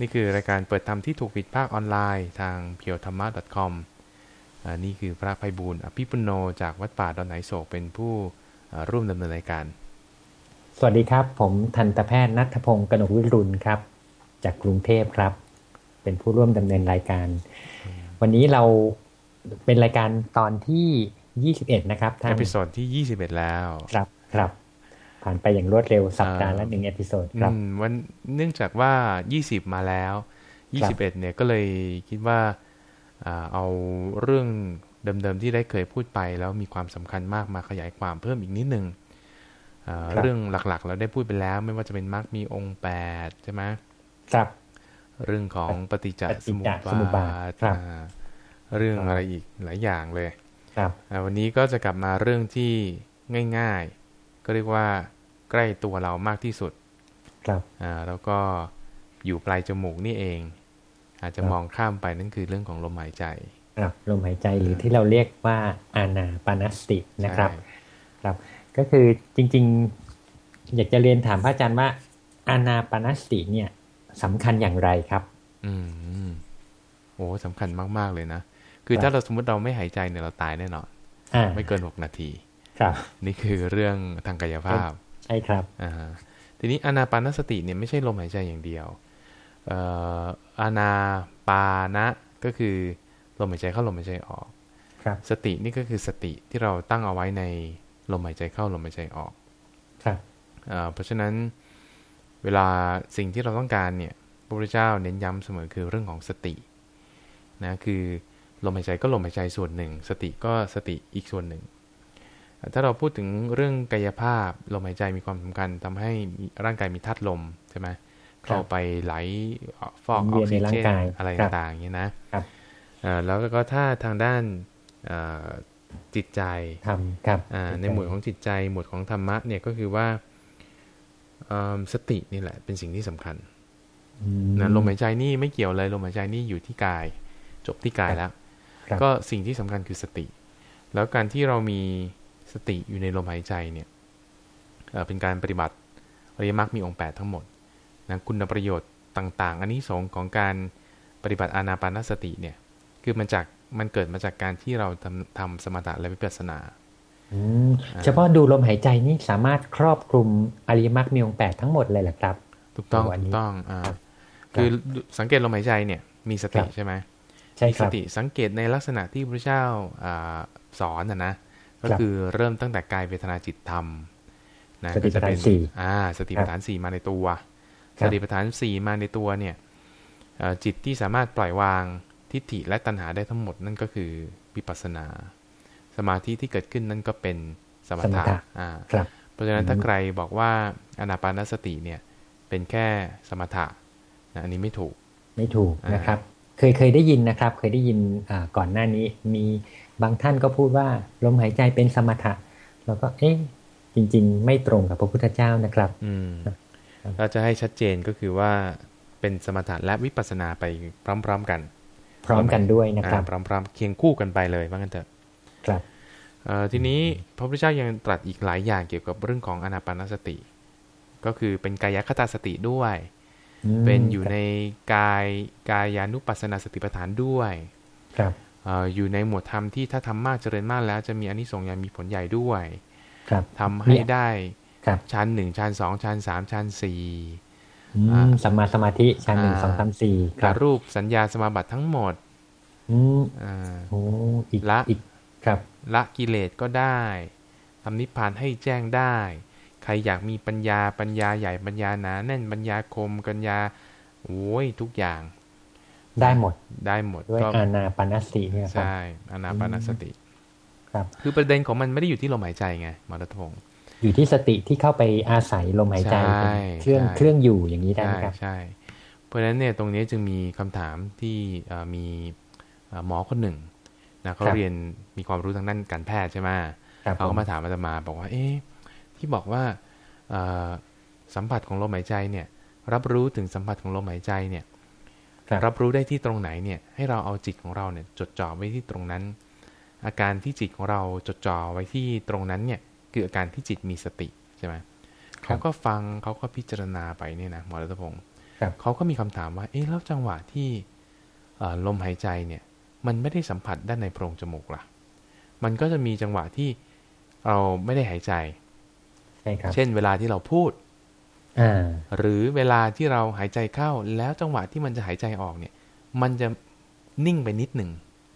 นี่คือรายการเปิดธรรมที่ถูกปิดภาคออนไลน์ทางเพียวธรรมะ .com อ่านี่คือพระไพบูลย์ อภิปุณโณจากวัดป่าดอนหายโศกเป็นผู้ร่วมดำเนินรายการ สวัสดีครับ ผมทันตแพทย์ณัฐพงศ์กนกวิรุฬห์ครับ จากกรุงเทพครับ เป็นผู้ร่วมดำเนินรายการ วันนี้เราเป็นรายการตอนที่ 21 นะครับท่าน episode ที่ 21 แล้ว ครับครับ ผ่านไปอย่างรวดเร็วสัปดาห์ละหนึ่ง episode ครับอืมวันเนื่องจากว่า 20 มาแล้ว 21 เนี่ยก็เลยคิดว่าอ่าเอาเรื่องเดิมๆที่ได้เคยพูดไป แล้วมีความสำคัญมากมาขยายความเพิ่มอีกนิดนึงอ่าครับเรื่องหลักๆ เราได้พูดไปแล้ว ไม่ว่าจะเป็นมรรคมีองค์8ใช่ไหมครับ เรื่องของปฏิจจปฏิสจมุจปสมุปบาบาททครับอ่าเรื่องอะไรอีกหลายอย่างเลย ครับอ่าวันนี้ก็จะกลับมาเรื่องที่ง่าย ๆ ก็เรียกว่าใกล้ตัวเรามากที่สุด ครับอ่าแล้วก็อยู่ปลายจมูกนี่เอง อาจจะครับมองข้ามไปนั่นคือเรื่องของลมหายใจครับลมหายใจหรือที่เราเรียกว่าอานาปานสตินะครับใช่ครับ ก็คือจริง ๆ อยากจะเรียนถามพระอาจารย์ว่าอานาปานสติเนี่ยสำคัญอย่างไรครับ อืมโอ้สำคัญมาก ๆ เลยนะ คือครับถ้าเราสมมติเราไม่หายใจเนี่ยเราตายแน่นอนอ่าไม่เกินหกนาที ครับ นี่คือเรื่องทางกายภาพ ใช่ครับอ่าฮะทีนี้อานาปานสติเนี่ยไม่ใช่ลมหายใจอย่างเดียวเอ่ออานาปานะก็คือลมหายใจเข้าลมหายใจออก ครับ สตินี่ก็คือสติที่เราตั้งเอาไว้ในลมหายใจเข้าลมหายใจออก ครับเอ่อเพราะฉะนั้นเวลาสิ่งที่เราต้องการเนี่ยพระพุทธเจ้าเน้นย้ำเสมอคือเรื่องของสตินะคือลมหายใจก็ลมหายใจส่วนหนึ่ง สติก็สติอีกส่วนหนึ่ง ถ้าเราพูดถึงเรื่องกายภาพลมหายใจมีความสำคัญทำให้มีร่างกายมีธาตุลมใช่ไหมเข้าไปไหลฟอกออกซิในร่าเจงนกายอะไรครับต่างๆอย่างนี้นะครับเอ่อแล้วก็ถ้าทางด้านเอ่อจิตใจทำครับอ่าในหมวดของจิตใจหมวดของธรรมะเนี่ยก็คือว่าเอิ่มสตินี่แหละ เป็นสิ่งที่สำคัญอืมนะลมหายใจนี่ไม่เกี่ยวเลยลมหายใจนี่อยู่ที่กาย จบที่กายแล้วครับก็สิ่งที่สำคัญคือสติ แล้วการที่เรามี สติอยู่ในลมหายใจเนี่ยเอ่อเป็นการปฏิบัติอริยมรรคมีองค์ 8 ทั้งหมดนะคุณประโยชน์ต่าง ๆ อันนี้สงส์ของการปฏิบัติอานาปานสติเนี่ยคือมันจากมันเกิดมาจากการที่เราทำทำสมถะและวิปัสสนาอืมเฉพาะดูลมหายใจนี่สามารถครอบคลุมอริยมรรคมีองค์แปดทั้งหมดเลยเหรอครับ ถูกต้องโอ้อันถูนี้กต้องอ่าครับคือสังเกตลมหายใจเนี่ยมีสติครับใช่ไหมใช่มีคสรับติสังเกตในลักษณะที่พระเจ้าอ่าสอนนะนะ ก็ครับคือเริ่มตั้งแต่กายเวทนาจิตธรรมนะสติก็จะเป็นปัฏฐานสี่อ่า สติปัฏฐานสี่มาในตัวครัสบติปัฏฐานสี่มาในตัวเนี่ยเอ่อจิตที่สามารถปล่อยวางทิฏฐิและตัณหาได้ทั้งหมดนั่นก็คือวิปัสสนา สมาธิที่เกิดขึ้นนั่นก็เป็นสมสมถะถะอ่าครับเพราะฉะนั้นอืมถ้าใครบอกว่าอนาปานสติเนี่ยเป็นแค่สมถะนะอันนี้ไม่ถูกไม่ถูกอ่านนะครับ เคยเคยได้ยินนะครับ เคยได้ยินอ่าก่อนหน้านี้มี บางท่านก็พูดว่าลมหายใจเป็นสมถะแล้วก็เอ๊ะจริง ๆ ไม่ตรงกับพระพุทธเจ้านะครับอืมครับเราจะให้ชัดเจนก็คือว่าเป็นสมถะและวิปัสสนาไปพร้อม ๆ กัน พร้อมกันด้วยนะครับอ่าพร้อม ๆ เคียงคู่กันไปเลยว่างั้นเถอะครับเอ่อทีนี้พระพุทธเจ้ายังตรัสอีกหลายอย่างเกี่ยวกับเรื่องของอนาปานสติ ก็คือเป็นกายคตาสติด้วยอืมเป็นอยู่ในกายกายานุปัสสนาสติปัฏฐานด้วย ครับเอ่ออยู่ในหมวดธรรมที่ถ้าทำมากเจริญมากแล้ว จะมีอานิสงส์อย่างมีผลใหญ่ด้วยครับทำให้เนี่ยได้ครับชั้นหนึ่งชั้นสองชั้นสามชั้นสี่อือ่ามสัมมาสมาธิชั้นหนึ่งอ่าสองสามสี่คการับรูปสัญญาสมาบัติทั้งหมดอืมอ่าโอ้อีกละอีกครับ ละกิเลสก็ได้ทำนิพพานให้แจ้งได้ ใครอยากมีปัญญาปัญญาใหญ่ปัญญาหนาแน่นปัญญาคมปัญญาโอ้ยทุกอย่าง ได้หมดได้หมดด้วยก็อานาปานสติเนี่ยครับใช่อนาปานสติ ครับ คือประเด็นของมันไม่ได้อยู่ที่ลมหายใจไงหมอรัตพงศ์อยู่ที่สติที่เข้าไปอาศัยลมหายใจใช่เป็นเครื่องใช่เครื่องอยู่อย่างนี้ได้ใช่ไหมครับใช่ เพราะฉะนั้นเนี่ยตรงนี้จึงมีคำถามที่เอ่อมีเอ่อหมอคนหนึ่งนะเขาครับเรียนมีความรู้ทางด้านการแพทย์ใช่ไหมครับเขาผก็มมาถามอาตมาบอกว่า เอ๊ะที่บอกว่าเอ่อสัมผัสของลมหายใจเนี่ย รับรู้ถึงสัมผัสของลมหายใจเนี่ยค รับรับรู้ได้ที่ตรงไหนเนี่ยให้เราเอาจิตของเราเนี่ยจดจ่อไว้ที่ตรงนั้น อาการที่จิตของเราจดจ่อไว้ที่ตรงนั้นเนี่ยคืออาการที่จิตมีสติใช่ไหมเขาก็ฟังเขาก็พิจารณาไปเนี่ยนะหมอรัตพงศ์ครับเขาก็มีคำถามว่า เอ๊ะแล้วจังหวะที่เอ่อลมหายใจเนี่ยมันไม่ได้สัมผัสด้านในโพรงจมูกล่ะ มันก็จะมีจังหวะที่เราไม่ได้หายใจใช่ครับเช่นเวลาที่เราพูดอ่า หรือเวลาที่เราหายใจเข้าแล้วจังหวะที่มันจะหายใจออกเนี่ย มันจะนิ่งไปนิดหนึ่ง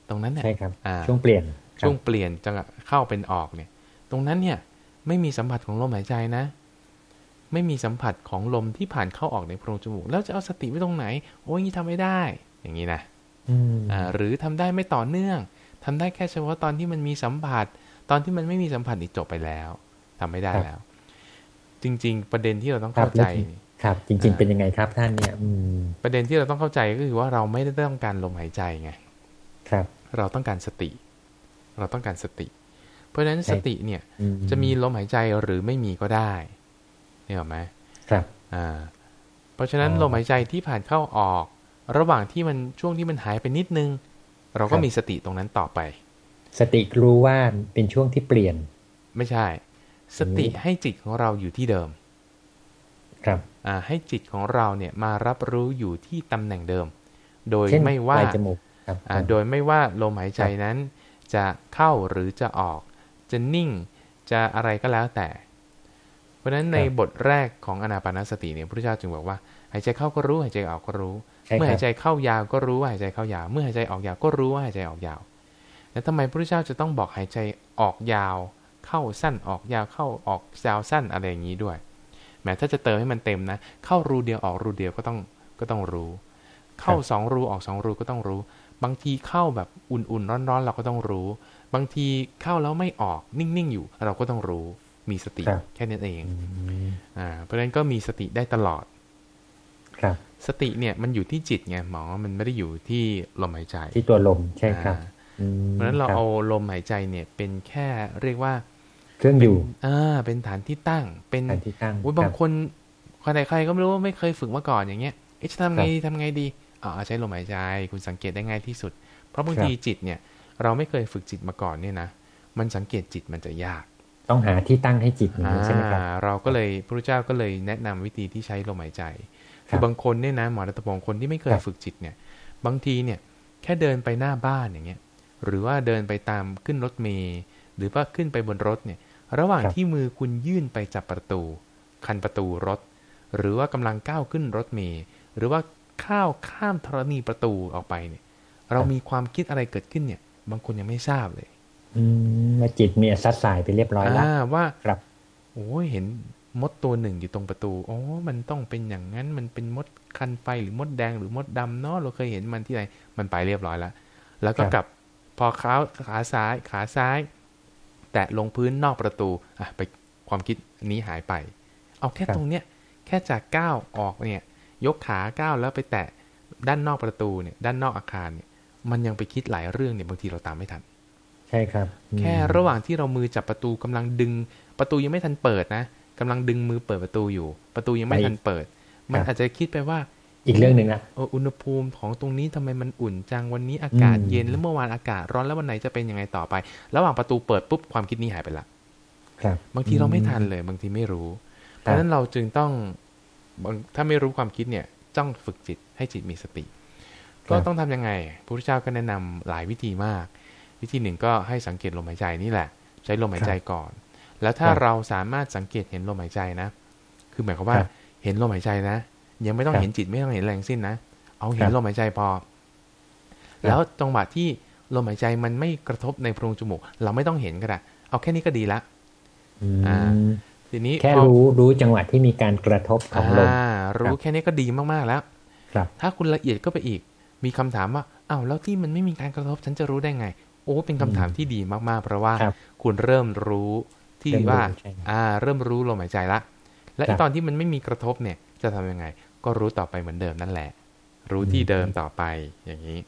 ตรงนั้นเนี่ยใช่ครับอ่าช่วงเปลี่ยนช่วงเปลี่ยนจะเข้าเป็นออกเนี่ย ตรงนั้นเนี่ยไม่มีสัมผัสของลมหายใจนะ ไม่มีสัมผัสของลมที่ผ่านเข้าออกในโพรงจมูก แล้วจะเอาสติไว้ตรงไหน โอ้ยนี่ทำไม่ได้ อย่างนี้นะอืมอ่าหรือทำได้ไม่ต่อเนื่องทำได้แค่เฉพาะตอนที่มันมีสัมผัส ตอนที่มันไม่มีสัมผัสนี่จบไปแล้วทำไม่ได้แล้ว จริง ๆ ประเด็นที่เราต้องเข้าใจนี่ครับจริง ๆ เป็นยังไงครับท่านเนี่ยอืมประเด็นที่เราต้องเข้าใจก็คือว่าเราไม่ได้ต้องการลมหายใจไงครับ เราต้องการสติ เราต้องการสติ เพราะฉะนั้นใช่สติเนี่ยอืจะมีลมหายใจหรือไม่มีก็ได้เนี่ยหรอกไหมครับอ่าเพราะฉะนั้นอ๋อลมหายใจที่ผ่านเข้าออก ระหว่างที่มันช่วงที่มันหายไปนิดนึง เราก็ครับมีสติตรงนั้นต่อไป สติรู้ว่าเป็นช่วงที่เปลี่ยน ไม่ใช่ สติให้จิตของเราอยู่ที่เดิม ครับอ่าให้จิตของเราเนี่ยมารับรู้อยู่ที่ตำแหน่งเดิม โดยเช่นไม่ว่าปลายจมูกครับอ่าโดยไม่ว่าลมหายใจนั้น จะเข้าหรือจะออก จะนิ่งจะอะไรก็แล้วแต่ เพราะฉะนั้นในบทแรกของอนาปานสติเนี่ยพระพุทธเจ้าจึงบอกว่าหายใจเข้าก็รู้หายใจออกก็รู้ใช่เมื่อครัหาบยใจเข้ายาวก็รู้ว่าหายใจเข้ายาว เมื่อหายใจออกยาวก็รู้ว่าหายใจออกยาว แล้วทำไมพระพุทธเจ้าจะต้องบอกหายใจออกยาว เข้าสั้นออกยาวเข้าออกยาวสั้นอะไรอย่างนี้ด้วยแม้ถ้าจะเติมให้มันเต็มนะ เข้ารูเดียวออกรูเดียวก็ต้องก็ต้องรู้ เข้าสองรูออกสองรูก็ต้องรู้ บางทีเข้าแบบอุ่นๆร้อนๆ เราก็ต้องรู้ บางทีเข้าแล้วไม่ออกนิ่งๆอยู่ เราก็ต้องรู้มีสติครับแค่นั้นเองอืมอ่าเพราะฉะนั้นก็มีสติได้ตลอดครับสติเนี่ยมันอยู่ที่จิตไงหมอมันไม่ได้อยู่ที่ลมหายใจที่ตัวลมใช่ครับอ่าอืมเพราะฉะนั้นเราคบเอาลมหายใจเนี่ยเป็นแค่เรียกว่า เครื่องอยู่อ่าเป็นฐานที่ตั้ง เป็นฐานที่ตั้งอุ้ยครับบางคนใครๆใครก็ไม่รู้ว่าไม่เคยฝึกมาก่อนอย่างเงี้ยเอ๊ะจะทำไงครับดีทำไงดีอ๋อใช้ลมหายใจคุณสังเกตได้ง่ายที่สุด เพราะบางครับทีจิตเนี่ย เราไม่เคยฝึกจิตมาก่อนเนี่ยนะมันสังเกตจิตมันจะยาก ต้องหาที่ตั้งให้จิตอย่างนี้ใช่ไหมครับอ่าเราก็เลยพระพุทธเจ้าก็เลยแนะนำวิธีที่ใช้ลมหายใจคคืรัอบบางคนเนี่ยนะหมอรัตพงศ์คนที่ไม่เคยครับฝึกจิตเนี่ย บางทีเนี่ย แค่เดินไปหน้าบ้านอย่างเงี้ย หรือว่าเดินไปตามขึ้นรถเมล์ หรือว่าขึ้นไปบนรถเนี่ย ระหว่างครับที่มือคุณยื่นไปจับประตู คันประตูรถ หรือว่ากำลังก้าวขึ้นรถเมล์หรือว่าข้าวข้ามธรณีประตูออกไปเนี่ย เรามีความคิดอะไรเกิดขึ้นเนี่ย บางคนยังไม่ทราบเลย อืมว่าจิตเนี่ยซัดสายไปเรียบร้อยแล้วอ่าว่าครับโอ้ยเห็นมดตัวหนึ่งอยู่ตรงประตูโอ้มันต้องเป็นอย่างนั้น มันเป็นมดคันไฟหรือมดแดงหรือมดดำเนาะ เราเคยเห็นมันที่ไหน มันไปเรียบร้อยแล้ว แล้วก็ครับกลับ พอขาขาซ้าย ขาซ้าย แตะลงพื้นนอกประตูอะไปความคิดนี้หายไป เอาแค่ครับตรงเนี้ยแค่จากก้าวออกเนี่ยยกขาก้าวแล้วไปแตะด้านนอกประตูเนี่ยด้านนอกอาคารเนี่ยมันยังไปคิดหลายเรื่องเนี่ยบางทีเราตามไม่ทัน ใช่ครับอืมแค่ระหว่างที่เรามือจับประตูกำลังดึง ประตูยังไม่ทันเปิดนะกำลังดึงมือเปิดประตูอยู่ ประตูยังไม่ทันเปิด มันอาจจะคิดไปว่า อีกเรื่องหนึ่งอะเอออุณหภูมิของตรงนี้ทำไมมันอุ่นจังวันนี้อากาศอืมเย็นแล้วเมื่อวานอากาศร้อนแล้ววันไหนจะเป็นยังไงต่อไป ระหว่างประตูเปิดปุ๊บความคิดนี้หายไปละครับบางทีเราไม่ทันเลย บางทีไม่รู้ เพราะฉะนั้นเราจึงต้องบางถ้าไม่รู้ความคิดเนี่ยต้องฝึกจิตให้จิตมีสติ ก็ต้องทำยังไงพระพุทธเจ้าก็แนะนำหลายวิธีมาก วิธีหนึ่งก็ให้สังเกตลมหายใจนี่แหละ ใช้ลมหายใจก่อน แล้วถ้าครับเราสามารถสังเกตเห็นลมหายใจนะ คือหมายความว่าครับเห็นลมหายใจนะ ยังไม่ต้องครับเห็นจิตไม่ต้องเห็นแรงสิ้นนะ เอาเห็นครับลมหายใจพอ แล้วจังหวะที่ลมหายใจมันไม่กระทบในโพรงจมูก เราไม่ต้องเห็นก็ได้เอาแค่นี้ก็ดีละอือ่ามทีนี้แค่พอรู้รู้จังหวะที่มีการกระทบของลมอ่ารู้แค่นี้ก็ดีมากๆแล้ว ครับ ถ้าคุณละเอียดก็ไปอีก มีคำถามว่าอ้าวแล้วที่มันไม่มีการกระทบฉันจะรู้ได้ไง โอ้เป็นคำถามที่ดีมากๆ เพราะว่าครับคุณเริ่มรู้ที่เริ่มรู้ว่าใช่ครับอ่า เริ่มรู้ลมหายใจละ และครับตอนที่มันไม่มีกระทบเนี่ย จะทำยังไง ก็รู้ต่อไปเหมือนเดิมนั่นแหละ รู้ที่เดิมต่อไปอย่างนี้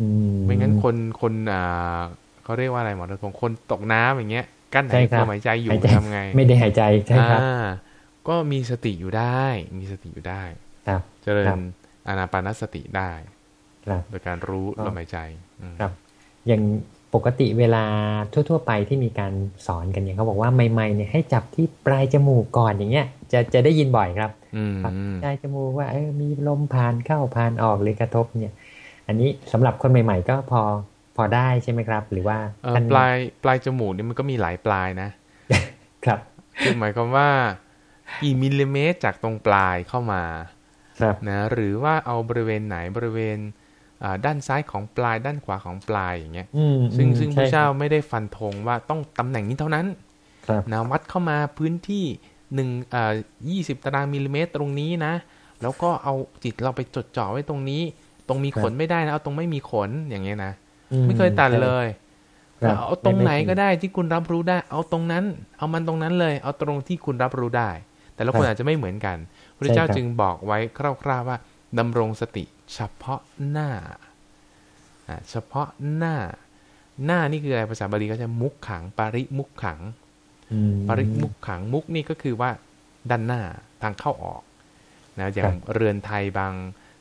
อืมไม่งั้นคนคนอ่าเขาเรียกว่าอะไรหมอรัตพงศ์คนตกน้ำอย่างเงี้ย กั้นใช่หายครับลมหายใจอยู่หายใจทำไง ไม่ได้หายใจใช่ครับอ่าก็มีสติอยู่ได้ มีสติอยู่ได้ครับเจริครัญบอานาปานสติได้ครับโดยการรู้ครับลมหายใจอืมครับอย่าง ปกติเวลาทั่ว ๆ ไปที่มีการสอนกันเนี่ยเขาบอกว่าใหม่ๆเนี่ยให้จับที่ปลายจมูกก่อนอย่างเงี้ยจะจะได้ยินบ่อยครับอืมปลายจมูกว่าเออมีลมผ่านเข้าผ่านออกหรือกระทบเนี่ย อันนี้สำหรับคนใหม่ ๆ ก็พอพอได้ใช่ไหมครับ หรือว่าเอ่อปลายปลายจมูกนี่มันก็มีหลายปลายนะ ครับคือหมายความว่ากี่มิลลิเมตรจากตรงปลายเข้ามาครับนะหรือว่าเอาบริเวณไหนบริเวณอ่า ด้านซ้ายของปลายด้านขวาของปลายอย่างเงี้ยอืมซึ่งอืมซึ่งใพระเจ้าไม่ได้ฟันธงว่าต้องตำแหน่งนี้เท่านั้นครับนะวัดเข้ามาพื้นที่หนึ่งอ่ายี่สิบตารางมิลลิเมตรตรงนี้นะ แล้วก็เอาจิตเราไปจดจ่อไว้ตรงนี้ ตรงมีขนไม่ได้นะเอาตรงไม่มีขนอย่างเงี้ยนะอืไม่เคยตัดเลยครับเอาตรงไหนก็ม่ได้ที่คุณรับรู้ได้ เอาตรงนั้น เอามันตรงนั้นเลย เอาตรงที่คุณรับรู้ได้ แต่ละคนครับอาจจะไม่เหมือนกันพระเจ้าใช่ครับจึงบอกไว้คร่าวๆว่า ดำรงสติ เฉพาะหน้าอ่าเฉพาะหน้า หน้านี่คืออะไรภาษาบาลีก็จะมุกขังปาริมุกขังอืมปาริมุกขังมุกนี่ก็คือว่าด้านหน้าทางเข้าออกนะอย่าครังบเรือนไทยบาง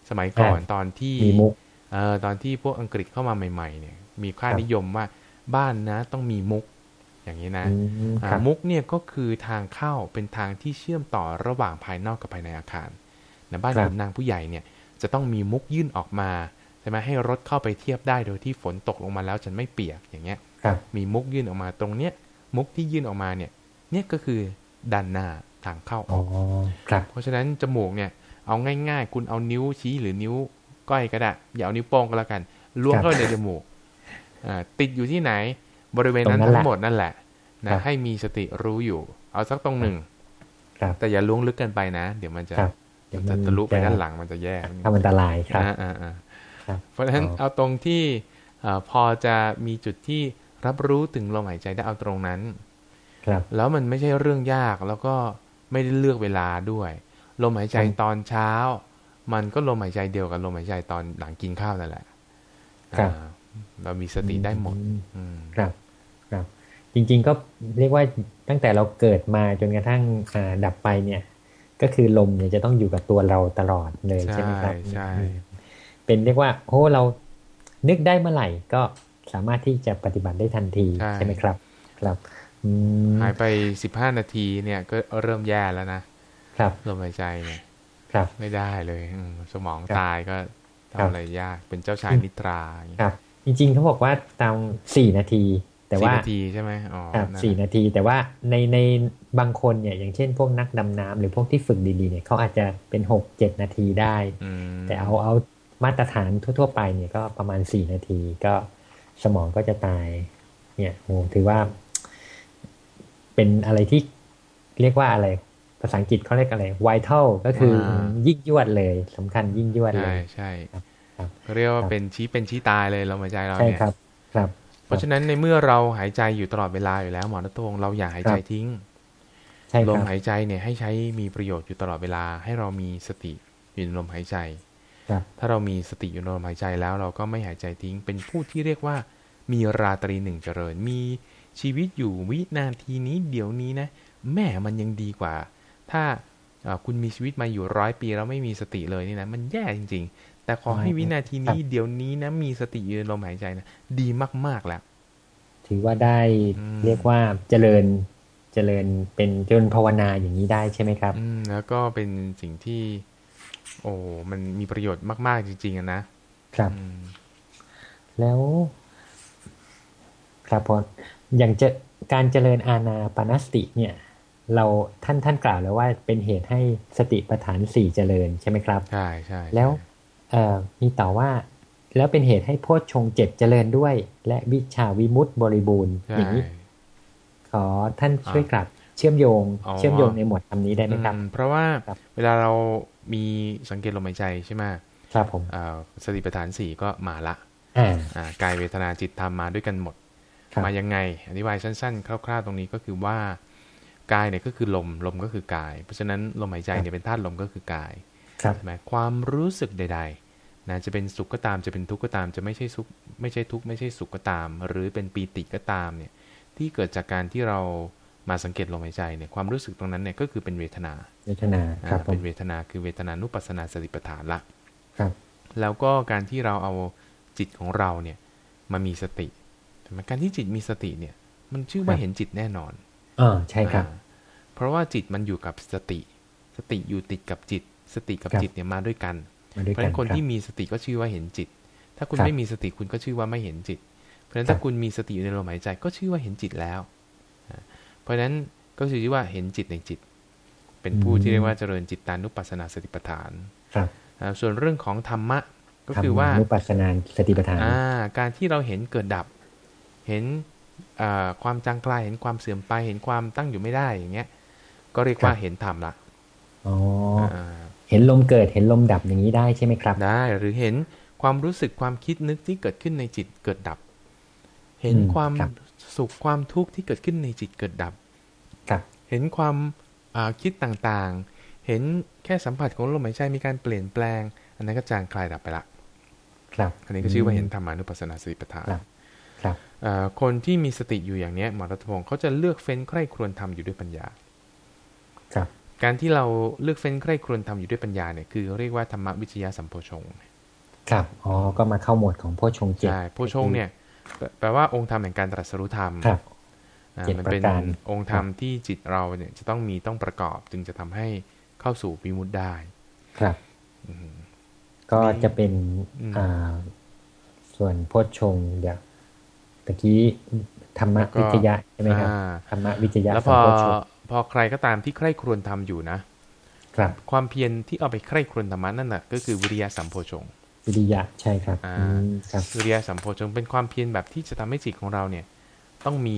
สมัยก่อนอ่าตอนที่มีมุกเอ่อตอนที่พวกอังกฤษเข้ามาใหม่ ๆ เนี่ย มีค่าครับนิยมว่าบ้านนะต้องมีมุก อย่างนี้นะอืมอ่าครับมุกเนี่ยก็คือทางเข้าเป็นทางที่เชื่อมต่อระหว่างภายนอกกับภายในอาคาร นะบ้านครับขุนนางผู้ใหญ่เนี่ยจะต้องมีมุกยื่นออกมาใช่ไหมให้รถเข้าไปเทียบได้โดยที่ฝนตกลงมาแล้วจะไม่เปียกอย่างเงี้ยครับมีมุกยื่นออกมาตรงเนี้ยมุกที่ยื่นออกมาเนี่ยเนี่ยก็คือด้านหน้าทางเข้าออ๋ออกครับเพราะฉะนั้นจมูกเนี่ยเอาง่าย ๆ คุณเอานิ้วชี้หรือนิ้วก้อยก็ได้อย่าเอานิ้วโป้งก็แล้วกันล้วงเข้าไปในจมูกอ่าติดอยู่ที่ไหนบริเวณนั้นตรงนั้นแหทั้ละงหมดนั่นแหละครันะบให้มีสติรู้อยู่ เอาสักตรงหนึ่งครับแต่อย่าล้วงลึกเกินไปนะ เดี๋ยวมันจะครับ เดี๋ยวจะมันทะลุไปจะด้านหลังมันจะแย่ทำอันตรายครับอ่าอ่าอ่าครับเพราะฉะนั้นอ๋อเอาตรงที่อ่าพอจะมีจุดที่รับรู้ถึงลมหายใจได้เอาตรงนั้น ครับ แล้วมันไม่ใช่เรื่องยากแล้วก็ไม่ได้เลือกเวลาด้วย ลมหายใจครับตอนเช้า มันก็ลมหายใจเดียวกับลมหายใจตอนหลังกินข้าวนั่นแหละครับอ่าเรามีสติได้หมดอืมอืมครับ ครับ จริง ๆ ก็เรียกว่าตั้งแต่เราเกิดมาจนกระทั่งอ่าดับไปเนี่ย ก็คือลมเนี่ยจะต้องอยู่กับตัวเราตลอดเลยใช่ไหมครับใช่อืมเป็นเรียกว่าโอ้เรานึกได้เมื่อไหร่ก็สามารถที่จะปฏิบัติได้ทันทีใช่ไหมครับ ครับอืมหายไปสิบห้านาทีเนี่ยก็เริ่มแย่แล้วนะครับลมหายใจเนี่ยครับ ไม่ได้เลยอืมสมองครับตายก็ครัทำบอะไรยากเป็นเจ้าชายนิทราอย่างเงี้ยครับ จริงๆเขาบอกว่าตามสี่นาที แต่สี่ว่านาทีใช่ไหมอ๋อครับนั่นสี่แหละนาทีแต่ว่าในใน บางคนเนี่ยอย่างเช่นพวกนักดำน้ำหรือพวกที่ฝึกดีๆเนี่ยเขาอาจจะเป็นหกเจ็ดนาทีได้อืมแต่เอาเอามาตรฐานทั่ว ๆ ไปเนี่ยก็ประมาณสี่นาทีก็สมองก็จะตาย เนี่ยโหถือว่า เป็นอะไรที่เรียกว่าอะไร ภาษาอังกฤษเขาเรียกอะไร vital ก็คืออายิ่งยวดเลยสำคัญยิ่งยวดเลใช่ยใช่ครับครับเขาเรียกว่าครับเป็นชี้เป็นชี้ตายเลยลมหายใจเราใช่เนี่ยครับ ครับ เพราะฉะนั้นในเมื่อเราหายใจอยู่ตลอดเวลาอยู่แล้วหมอรัตวงศ์เราอย่าหายใจครับทิ้งใช่ค ลรัมบหายใจเนี่ยให้ใช้มีประโยชน์อยู่ตลอดเวลา ให้เรามีสติอยู่ในลมหายใจครับถ้าเรามีสติอยู่ในลมหายใจแล้ว เราก็ไม่หายใจทิ้ง เป็นผู้ที่เรียกว่า มีราตรีหนึ่งเจริญ มีชีวิตอยู่วินาทีนี้เดี๋ยวนี้นะ แม่มันยังดีกว่า ถ้าเอ่อคุณมีชีวิตมาอยู่ร้อยปีแล้วไม่มีสติเลยนี่นะมันแย่จริง ๆ แต่ขอให้วินาทีนี้เดี๋ยวนี้นะมีสติอยู่ในลมหายใจนะดีมากๆแล้วถือว่าได้อืมเรียกว่าเจริญ เจริญเป็นเจริญภาวนาอย่างนี้ได้ใช่ไหมครับ อืมแล้วก็เป็นสิ่งที่ โอ้มันมีประโยชน์มาก ๆ จริงๆอะนะครับอืมแล้วครับพออย่างจะการเจริญอาณาปานสติเนี่ย เราท่านท่านกล่าวแล้วว่าเป็นเหตุให้สติปัฏฐานสี่เจริญใช่ไหมครับใช่ใช่แล้วใช่เอ่อมีต่อว่าแล้วเป็นเหตุให้โพชฌงค์เจ็ดเจริญด้วย และวิชาวิมุตติบริบูรณ์ใช่อย่างนี้ ขอท่านช่วยกลับเชื่อมโยงอ๋อเชื่อมโยงในหมวดคำนี้ได้ไหมครับอืมเพราะว่าครับเวลาเรามีสังเกตลมหายใจใช่ไหมครับผมเอ่อสติปัฏฐานสี่ก็มาละอ่าอ่ากายเวทนาจิตธรรมมาด้วยกันหมดครับมายังไง อธิบายสั้นๆ คร่าวๆ ตรงนี้ก็คือว่ากายเนี่ยก็คือลม ลมก็คือกาย เพราะฉะนั้นลมหายใจเนี่ยเป็นธาตุลมก็คือกายครับใช่ไหมความรู้สึกใดๆนะจะเป็นสุขก็ตามจะเป็นทุกข์ก็ตามจะไม่ใช่สุขไม่ใช่ทุกข์ไม่ใช่สุขก็ตาม หรือเป็นปีติก็ตามเนี่ย ที่เกิดจากการที่เรามาสังเกตลมหายใจเนี่ยความรู้สึกตรงนั้นเนี่ยก็คือเป็นเวทนา เวทนาครับอ่าผเป็มนเวทนาคือเวทนานุปัสสนาสติปัฏฐานละครับ แล้วก็การที่เราเอาจิตของเราเนี่ยมามีสติช่ไหมการที่จิตมีสติเนี่ย มันชื่อว่าเห็นจิตแน่นอนอ่าใช่ครับอ่าเพราะว่าจิตมันอยู่กับสติ สติอยู่ติดกับจิต สติกับครับจิตเนี่ยมาด้วยกันมาด้วยเพราะฉะกันั้นนคนรับที่มีสติก็ชื่อว่าเห็นจิต ถ้าคุณครับไม่มีสติคุณก็ชื่อว่าไม่เห็นจิต เพราะฉะนั้นครับถ้าคุณมีสติอยู่ในลมหายใจก็ชื่อว่าเห็นจิตแล้วอ่าเพราะฉะนั้นก็ชื่อว่าเห็นจิตในจิต เป็นผู้ที่เรียกว่าเจริญจิตตานุปัสสนาสติปัฏฐานครับอ่าส่วนเรื่องของธรรมะก็คือว่าทำนุปัสสนานสติปัฏฐานอ่าการที่เราเห็นเกิดดับ เห็นอ่าความจางคลายเห็นความเสื่อมไป เห็นความตั้งอยู่ไม่ได้อย่างเงี้ย ก็เรียกว่าครับเห็นธรรมละอ๋ออ่าเห็นลมเกิดเห็นลมดับอย่างนี้ได้ใช่ไหมครับ ได้ หรือเห็นความรู้สึกความคิดนึกที่เกิดขึ้นในจิตเกิดดับ เห็นอืมความครับสุขความทุกข์ที่เกิดขึ้นในจิตเกิดดับครับเห็นความอ่าคิดต่างๆ เห็นแค่สัมผัสของลมหายใจมีการเปลี่ยนแปลง อันนั้นก็จางคลายดับไปละ ครับอันนี้ก็ชื่อว่าเห็นธรรมานุปัสสนาสติปัฏฐานครับครับอ่าคนที่มีสติอยู่อย่างเนี้ยหมอรัตพงศ์เขาจะเลือกเฟ้นใคร่ครวญทำอยู่ด้วยปัญญา ครับ การที่เราเลือกเฟ้นใคร่ครวญทำอยู่ด้วยปัญญาเนี่ยคือเรียกว่าธรรมวิจยะสัมโพชงค์ครับ อ๋อ ก็มาเข้าหมวดของโพชฌงค์เจ็ดใช่ โพชงค์เนี่ย แปลแปลว่าองค์ธรรมแห่งการตรัสรู้ธรรมครับอ่าเจ็ดมันเป็นประการองค์ธรรมที่จิตเราเนี่ยจะต้องมีต้องประกอบ จึงจะทำให้เข้าสู่วิมุตติได้ ครับอืมก็จะเป็นอืมอ่าส่วนโพชฌงค์เดี๋ยวตะกี้ธรรมวิจยะใช่ไหมครับอ่าธรรมวิจยะแล้วสัพมอโพชฌงค์พอใครก็ตามที่ใคร่ครวญทำอยู่นะ ครับ ความเพียรที่เอาไปใคร่ครวญธรรมะนั่นแหะก็คือวิริยะสัมโพชงค์ วิริยะใช่ครับอ่าอืมครับวิริยะสัมโพชงค์เป็นความเพียรแบบที่จะทำให้จิตของเราเนี่ย ต้องมี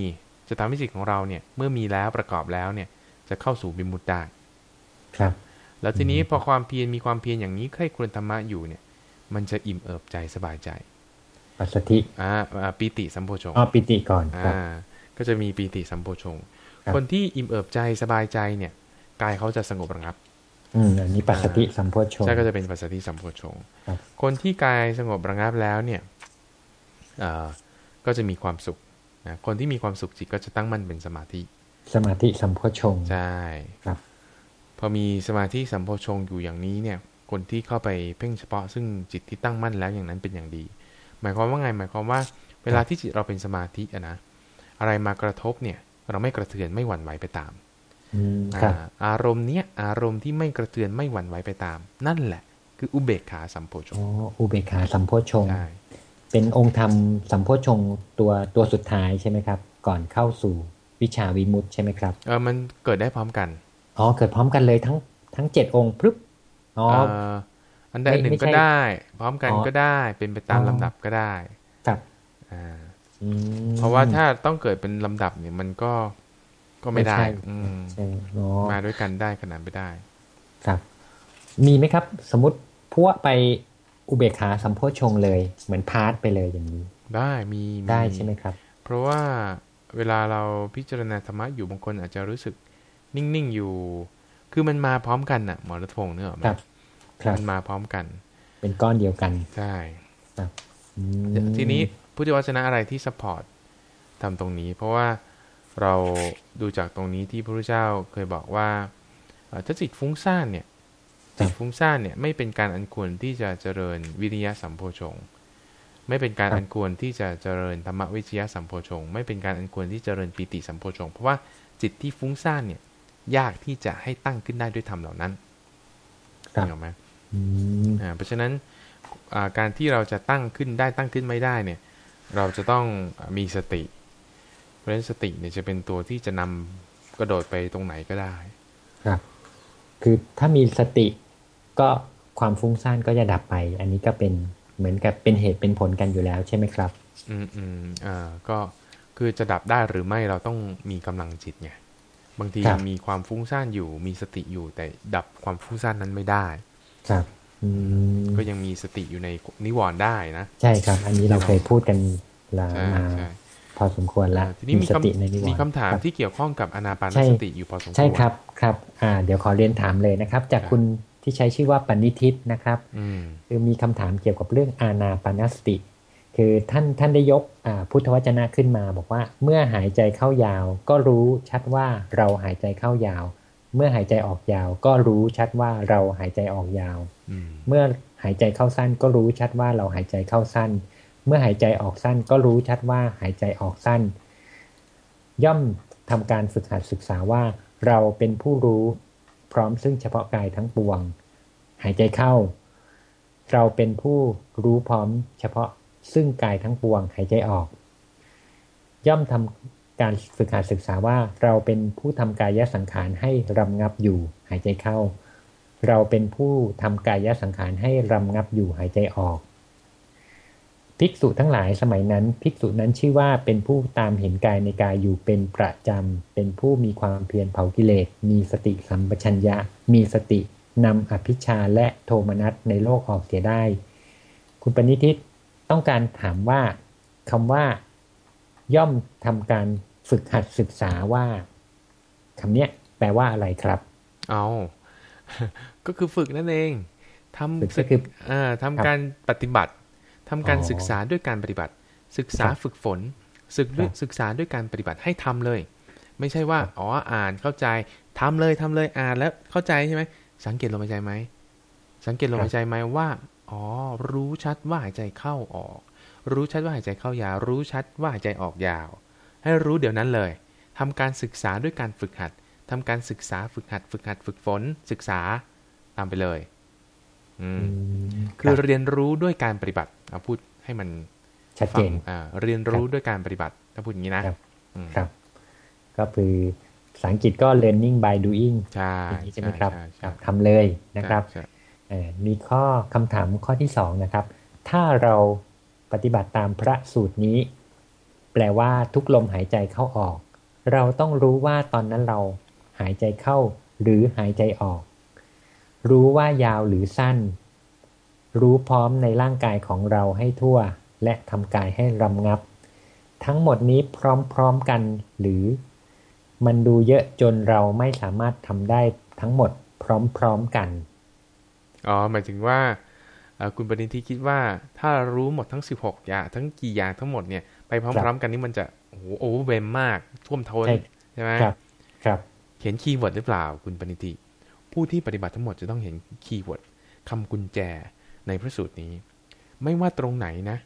จะทำให้จิตของเราเนี่ย เมื่อมีแล้วประกอบแล้วเนี่ย จะเข้าสู่วิมุตติได้ครับ แล้วทีนี้พอความเพียรมีความเพียรอย่างนี้ใคร่ครวญธรรมะอยู่เนี่ย มันจะอิ่มเอิบใจสบายใจปัสสธิอ่าอ่าปีติสัมโพชงค์อ๋อปิติก่อนครับอ่าก็จะมีปีติสัมโพชงค์ครับคนที่อิ่มเอิบใจสบายใจเนี่ย กายเขาจะสงบระงับ อืมอันนี้ปัสสธิสัมโพชฌงค์ใช่ก็จะเป็นปัสสติสัมโพชงค์ครับคนที่กายสงบระงับแล้วเนี่ยเอ่อก็จะมีความสุขนะคนที่มีความสุขจิตก็จะตั้งมั่นเป็นสมาธิ สมาธิสัมโพชฌงค์ใช่ครับ พอมีสมาธิสัมโพชงค์อยู่อย่างนี้เนี่ย คนที่เข้าไปเพ่งเฉพาะซึ่งจิตที่ตั้งมั่นแล้วอย่างนั้นเป็นอย่างดี หมายความว่าไงหมายความว่า เวลาที่จิตเราเป็นสมาธิอะนะอะไรมากระทบเนี่ย เราไม่กระเทือนไม่หวั่นไหวไปตาม อืมครับอาอารมณ์เนี้ยอารมณ์ที่ไม่กระเทือนไม่หวั่นไหวไปตาม นั่นแหละ คืออุเบกขาสัมโพชอ๋งอค์อุเบกขาสัมโพชฌงค์ใช่เป็นองค์ธรรมสัมโพชฌงค์ตัวตัวสุดท้ายใช่ไหมครับ ก่อนเข้าสู่วิชาวิมุตติใช่ไหมครับเออมันเกิดได้พร้อมกันอ๋อเกิดพร้อมกันเลยทั้งทั้งเจ็ดองค์พรึบอ๋อเอ่ออันใดไม่หนึ่งไม่ก็ใช่ได้ พร้อมกันอ๋อก็ได้เป็นไปตามอ๋อลำดับก็ได้ครับอ่าอืมเพราะว่าถ้าต้องเกิดเป็นลำดับเนี่ยมันก็ ก็ไม่ได้ไม่ใช่อืมใช่อ๋อมาด้วยกันได้ขนาดไม่ได้ ครับ มีไหมครับ สมมติพวกไปอุเบกขาสัมโพชฌงค์เลย เหมือนพาร์ทไปเลยอย่างนี้ ได้มีมีได้ใช่ไหมครับ เพราะว่าเวลาเราพิจารณาธรรมะอยู่บางคนอาจจะรู้สึกนิ่งๆอยู่ คือมันมาพร้อมกันน่ะหมอณัฐพงศ์เนกอะครับครับมันมาพร้อมกัน เป็นก้อนเดียวกันใช่อืมทีนี้พุทธวจนะอะไรที่ supportทำตรงนี้ เพราะว่า เราดูจากตรงนี้ที่พระพุทธเจ้าเคยบอกว่าเอ่อถ้าจิตฟุ้งซ่านเนี่ยจิตฟุ้งซ่านเนี่ยไม่เป็นการอันควรที่จะเจริญวิริยะสัมโพชงค์ไม่เป็นการอันควรที่จะเจริญธรรมวิจยะสัมโพชงค์ไม่เป็นการอันควรที่จะเจริญปีติสัมโพชงค์เพราะว่าจิตที่ฟุ้งซ่านเนี่ยยากที่จะให้ตั้งขึ้นได้ด้วยธรรมเหล่านั้นครับเห็นไหมอืมอ่าเพราะฉะนั้นอ่าการที่เราจะตั้งขึ้นได้ตั้งขึ้นไม่ได้เนี่ย เราจะต้องมีสติ เพราะฉะนั้นสติเนี่ยจะเป็นตัวที่จะนำกระโดดไปตรงไหนก็ได้ครับ คือถ้ามีสติก็ความฟุ้งซ่านก็จะดับไป อันนี้ก็เป็นเหมือนกับเป็นเหตุเป็นผลกันอยู่แล้วใช่ไหมครับ อืมอืมอ่าก็คือจะดับได้หรือไม่เราต้องมีกำลังจิตไงบางทีครับมีความฟุ้งซ่านอยู่ มีสติอยู่แต่ดับความฟุ้งซ่านนั้นไม่ได้ ครับอืมก็ยังมีสติอยู่ในนิวรณ์ได้นะ ใช่ครับ อันนี้เราเคยพูดกันละใช่มาใช่พ อสมควรละอ่าทีนี้มีสติในคำนิวรณ์มีคำถามรับที่เกี่ยวข้องกับอนาปานใช่สติอยู่พอสมควรใช่ครับครับอ่าเดี๋ยวขอเรียนถามเลยนะครับ จากครับคุณที่ใช้ชื่อว่าปณิทิตนะครับอืมคือมีคำถามเกี่ยวกับเรื่องอานาปานสติ คือท่านท่านได้ยกอ่าพุทธวจนะขึ้นมา บอกว่าเมื่อหายใจเข้ายาว ก็รู้ชัดว่าเราหายใจเข้ายาว เมื่อหายใจออกยาว ก็รู้ชัดว่าเราหายใจออกยาวอืมเมื่อหายใจเข้าสั้นก็รู้ชัดว่าเราหายใจเข้าสั้น เมื่อหายใจออกสั้นก็รู้ชัดว่าหายใจออกสั้น ย่อมทำการฝึกหัดศึกษาว่าเราเป็นผู้รู้พร้อมซึ่งเฉพาะกายทั้งปวง หายใจเข้า เราเป็นผู้รู้พร้อมเฉพาะซึ่งกายทั้งปวง หายใจออก ย่อมทำการฝึกหัดศึกษาว่าเราเป็นผู้ทำกายสังขารให้รำงับอยู่ หายใจเข้า เราเป็นผู้ทำกายสังขารให้รำงับอยู่หายใจออก ภิกษุทั้งหลายสมัยนั้น ภิกษุนั้นชื่อว่าเป็นผู้ตามเห็นกายในกายอยู่เป็นประจำ เป็นผู้มีความเพียรเผากิเลส มีสติสัมปชัญญะ มีสตินำอภิชาและโทมนัสในโลกออกเสียได้ คุณปณิทิตต้องการถามว่าคำว่า ย่อมทำการฝึกหัดศึกษาว่าคำเนี้ยแปลว่าอะไรครับ เอาก็คือฝึกนั่นเองทำฝึกก็คืออ่าทำการปฏิบัติ ทำการศึกษาด้วยการปฏิบัติ ศึกษาฝึกฝน ศึกด้วยศึกษาด้วยการปฏิบัติให้ทำเลย ไม่ใช่ว่าอ๋ออ่านเข้าใจทำเลยทำเลยอ่านแล้วเข้าใจใช่ไหมสังเกตลมหายใจไหมสังเกตลมหายใจไหมว่าอ๋อรู้ชัดว่าหายใจเข้าออก รู้ชัดว่าหายใจเข้ายาว รู้ชัดว่าหายใจออกยาว ให้รู้เดี๋ยวนั้นเลยทำการศึกษาด้วยการฝึกหัดทำการศึกษาฝึกหัด ฝึกหัด ฝึกฝน ศึกษาตามไปเลยอืม คือเรียนรู้ด้วยการปฏิบัติเอาพูดให้มันชัดเจนฟังอ่าเรียนรู้ด้วยการปฏิบัติ ถ้าพูดอย่างนี้นะครับอืมครับก็คือภาษาอังกฤษก็ learning by doing ใช่อย่างนี้ใช่ไหมครับใช่คใช่รับทำเลยนะครับใช่เอ่อมีข้อคำถามข้อที่สองนะครับ ถ้าเราปฏิบัติตามพระสูตรนี้ แปลว่าทุกลมหายใจเข้าออก เราต้องรู้ว่าตอนนั้นเราหายใจเข้าหรือหายใจออก รู้ว่ายาวหรือสั้น รู้พร้อมในร่างกายของเราให้ทั่ว และทำกายให้รำงับ ทั้งหมดนี้พร้อมๆกันหรือ มันดูเยอะจนเราไม่สามารถทำได้ทั้งหมดพร้อมๆกัน อ๋อ หมายถึงว่าเอ่อคุณปณิธิคิดว่าถ้ารู้หมดทั้ง 16 อย่าง ทั้งกี่อย่างทั้งหมดเนี่ยไปพร้อมๆกันนี่มันจะโอ้โห overwhelm มากท่วมท้นใช่ใช่ไหมครับ ครับเห็น keyword หรือเปล่าคุณปณิธิ ผู้ที่ปฏิบัติทั้งหมดจะต้องเห็นkeyword คำกุญแจในพระสูตรนี้ ไม่ว่าตรงไหนนะ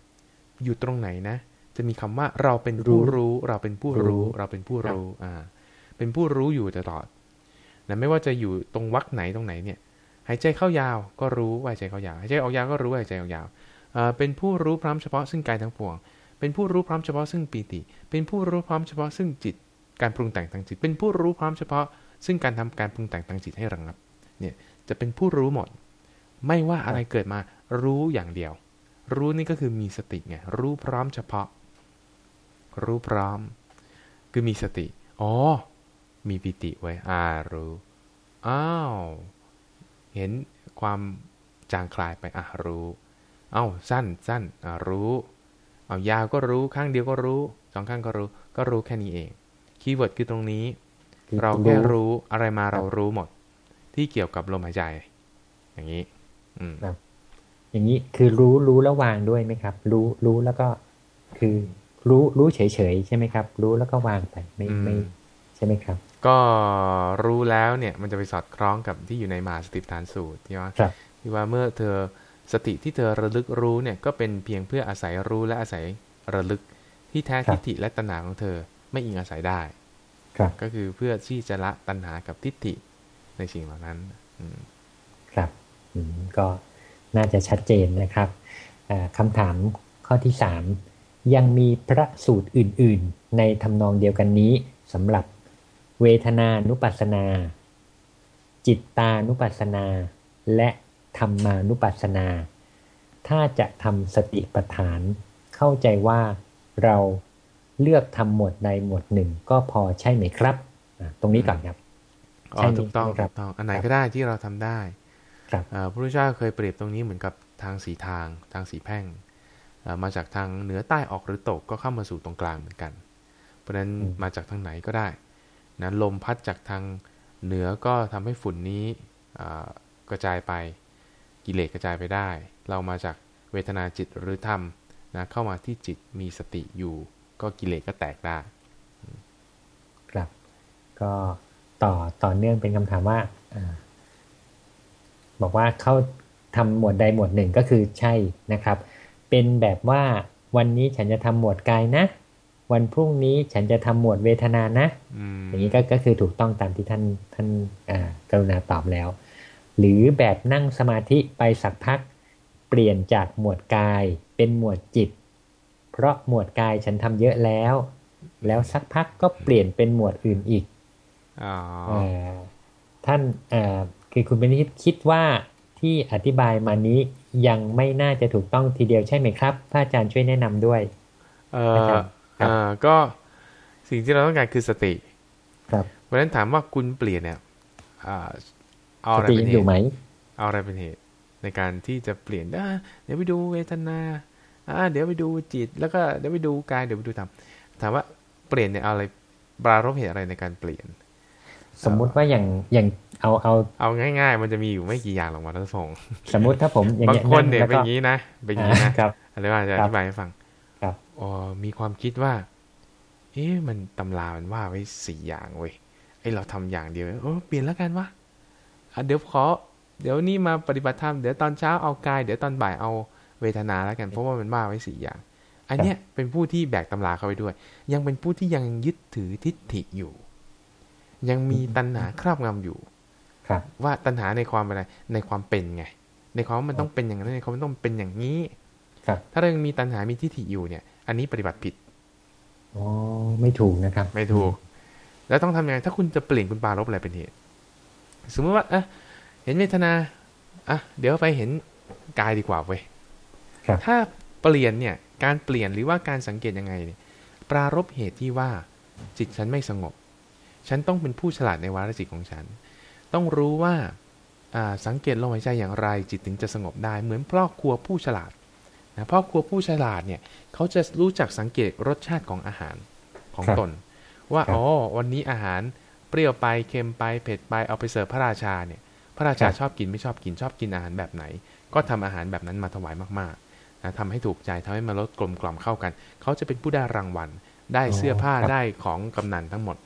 อยู่ตรงไหนนะ จะมีคำว่าเราเป็นผู้รู้ เราเป็นผู้รู้ เราเป็นผู้รู้อ่า เป็นผู้รู้อยู่ตลอดนะไม่ว่าจะอยู่ตรงวรรคไหนตรงไหนเนี่ย หายใจเข้ายาวก็รู้ว่าหายใจเข้ายาวหายใจออกยาวก็รู้ว่าหายใจออกยาวเอ่อเป็นผู้รู้พร้อมเฉพาะซึ่งกายทั้งปวง เป็นผู้รู้พร้อมเฉพาะซึ่งปีติ เป็นผู้รู้พร้อมเฉพาะซึ่งจิต การปรุงแต่งทางจิต เป็นผู้รู้พร้อมเฉพาะ ซึ่งการทำการปรุงแต่งทางจิตให้ระงับ เนี่ยจะเป็นผู้รู้หมด ไม่ว่าอะไรเกิดมารู้อย่างเดียว รู้นี่ก็คือมีสติไงรู้พร้อมเฉพาะ รู้พร้อม คือมีสติอ๋อมีปิติไว้อารู้อ้าวเห็นความจางคลายไปอะรู้เอ้าสั้นสั้นอ่ารู้เอายาวก็รู้ข้างเดียวก็รู้สองข้างก็รู้ ก็รู้แค่นี้เองคีย์เวิร์ดคือตรงนี้ เราแค่รู้รู้อะไรมาครับเรารู้หมด ที่เกี่ยวกับลมหายใจ อย่างนี้ อืมอย่างนี้คือรู้รู้แล้ววางด้วยไหมครับ รู้รู้แล้วก็คือรู้รู้เฉยๆใช่ไหมครับ รู้แล้วก็วางไปไม่ไม่อืมใช่ไหมครับ ก็รู้แล้วเนี่ย มันจะไปสอดคล้องกับที่อยู่ในมหาสติปัฏฐานสูตรที่ว่าครับที่ว่าเมื่อเธอสติที่เธอระลึกรู้เนี่ยก็เป็นเพียงเพื่ออาศัยรู้และอาศัยระลึกที่แท้ครับทิฏฐิและตัณหาของเธอไม่อิงอาศัยได้ครับ ก็คือเพื่อที่จะละตัณหากับทิฏฐิในสิ่งเหล่านั้นอืมครับอืมก็น่าจะชัดเจนนะครับอ่าคำถามข้อที่สามยังมีพระสูตรอื่น ๆ ในทำนองเดียวกันนี้สำหรับเวทนานุปัสสนา จิตตานุปัสสนา และธรรมานุปัสสนา ถ้าจะทำสติปัฏฐาน เข้าใจว่าเรา เลือกทำหมวดใดหมวดหนึ่งก็พอใช่ไหมครับอ่าตรงนี้ก่อนครับอ๋ใช่อไหมถูกต้องครัถูบกต้องอันไหนครับก็ได้ที่เราทำได้ ครับเอ่อพระพุทธเจ้าเคยเปรียบตรงนี้เหมือนกับทางสีทาง ทางสีแพร่งเอ่อมาจากทางเหนือใต้ออกหรือตกก็เข้ามาสู่ตรงกลางเหมือนกัน เพราะฉะนั้นอืมมาจากทางไหนก็ได้นะลมพัดจากทางเหนือก็ทำให้ฝุ่นนี้อ่ากระจายไปกิเลสกระจายไปได้ เรามาจากเวทนาจิตหรือธรรมนะเข้ามาที่จิตมีสติอยู่ ก็กิเลสก็แตกได้ ครับ ก็ต่อต่อเนื่องเป็นคำถามว่าอาบอกว่าเข้าทำหมวดใดหมวดหนึ่งก็คือใช่นะครับ เป็นแบบว่าวันนี้ฉันจะทำหมวดกายนะ วันพรุ่งนี้ฉันจะทำหมวดเวทนานะอืมอย่างนี้ก็ก็คือถูกต้องตามที่ท่านท่านอ่ากรุณาตอบแล้ว หรือแบบนั่งสมาธิไปสักพัก เปลี่ยนจากหมวดกายเป็นหมวดจิต เพราะหมวดกายฉันทำเยอะแล้ว แล้วสักพักก็เปลี่ยนเป็นหมวดอื่นอีกอ๋อเอ่อท่านเอ่อคือคุณเป็นคิดคิดว่าที่อธิบายมานี้ยังไม่น่าจะถูกต้องทีเดียวใช่ไหมครับพระอาจารย์ช่วยแนะนำด้วยเอนะคอรับครับเออก็สิ่งที่เราต้องการคือสติ ครับเพราะฉะนั้นถามว่าคุณเปลี่ยนเนี่ยอ่าเอาสอะไรติเป็ยันงเหอยู่ตุไหมเอาอะไรเป็นเหตุในการที่จะเปลี่ยนอะเดี๋ยวไปดูเวทนา อ่าเดี๋ยวไปดูจิต แล้วก็เดี๋ยวไปดูกายเดี๋ยวไปดูธรรมถามว่าเปลี่ยนเนี่ยเอาอะไรปรารบเหตุอะไรในการเปลี่ยน สมมุติว่าอย่างอย่างเอาเอาเอาง่าย ๆ มันจะมีอยู่ไม่กี่อย่างหรอกมาทั้งสองสมมุติถ้าผมอย่างบางเงี้ยคนเนี่ยแล้วเป็นก็อย่างนี้นะเป็นอย่างนี้อ่านะครับอะไรว่าจะอครับธิบายให้ฟังครับอ๋อมีความคิดว่า เอ๊ะมันตำรามันว่าไว้สี่อย่างเว้ยไอเราทำอย่างเดียวเออเปลี่ยนแล้วกันวะอะเดี๋ยวขอ เดี๋ยวนี่มาปฏิบัติธรรมเดี๋ยวตอนเช้าเอากาย เดี๋ยวตอนบ่ายเอา เวทนาแล้วกันเพราะว่ามันว่าไว้สี่อย่าง อันเนี้ยเป็นผู้ที่แบกตำราเข้าไปด้วย ยังเป็นผู้ที่ยังยึดถือทิฏฐิอยู่ ยังมีตัณหาครอบงำอยู่ ครับ ว่าตัณหาในความอะไรในความเป็นไง ในความว่ามันต้องเป็นอย่างนั้นในความว่าต้องเป็นอย่างนี้ ครับ ถ้าเรายังมีตัณหามีทิฏฐิอยู่เนี่ย อันนี้ปฏิบัติผิดอ๋อไม่ถูกนะครับ ไม่ถูก แล้วต้องทำยังไงถ้าคุณจะเปลี่ยนคุณปรารบอะไรเป็นเหตุ สมมติว่าอะเห็นเวทนาอะเดี๋ยวไปเห็นกายดีกว่าเว้ยครับ ถ้าเปลี่ยนเนี่ยการเปลี่ยนหรือว่าการสังเกตยังไงเนี่ยปรารบเหตุที่ว่าจิตฉันไม่สงบ ฉันต้องเป็นผู้ฉลาดในวาระจิตของฉัน ต้องรู้ว่าอ่าสังเกตลมหายใจอย่างไร จิตถึงจะสงบได้เหมือนพ่อครัวผู้ฉลาดนะพ่อครัวผู้ฉลาดเนี่ยเขาจะรู้จักสังเกตรสชาติของอาหารของครับตน ว่าครับอ๋อวันนี้อาหารเปรี้ยวไปเค็มไปเผ็ดไปเอาไปเสิร์ฟพระราชาเนี่ย พระราชาครับชอบกินไม่ชอบกินชอบกินอาหารแบบไหน ก็ทำอาหารแบบนั้นมาถวายมากๆ นะทำให้ถูกใจทำให้มันรสกลมกล่อมเข้ากัน เขาจะเป็นผู้ได้รางวัล ได้เสื้อผ้าครับได้ของกำนันทั้งหมด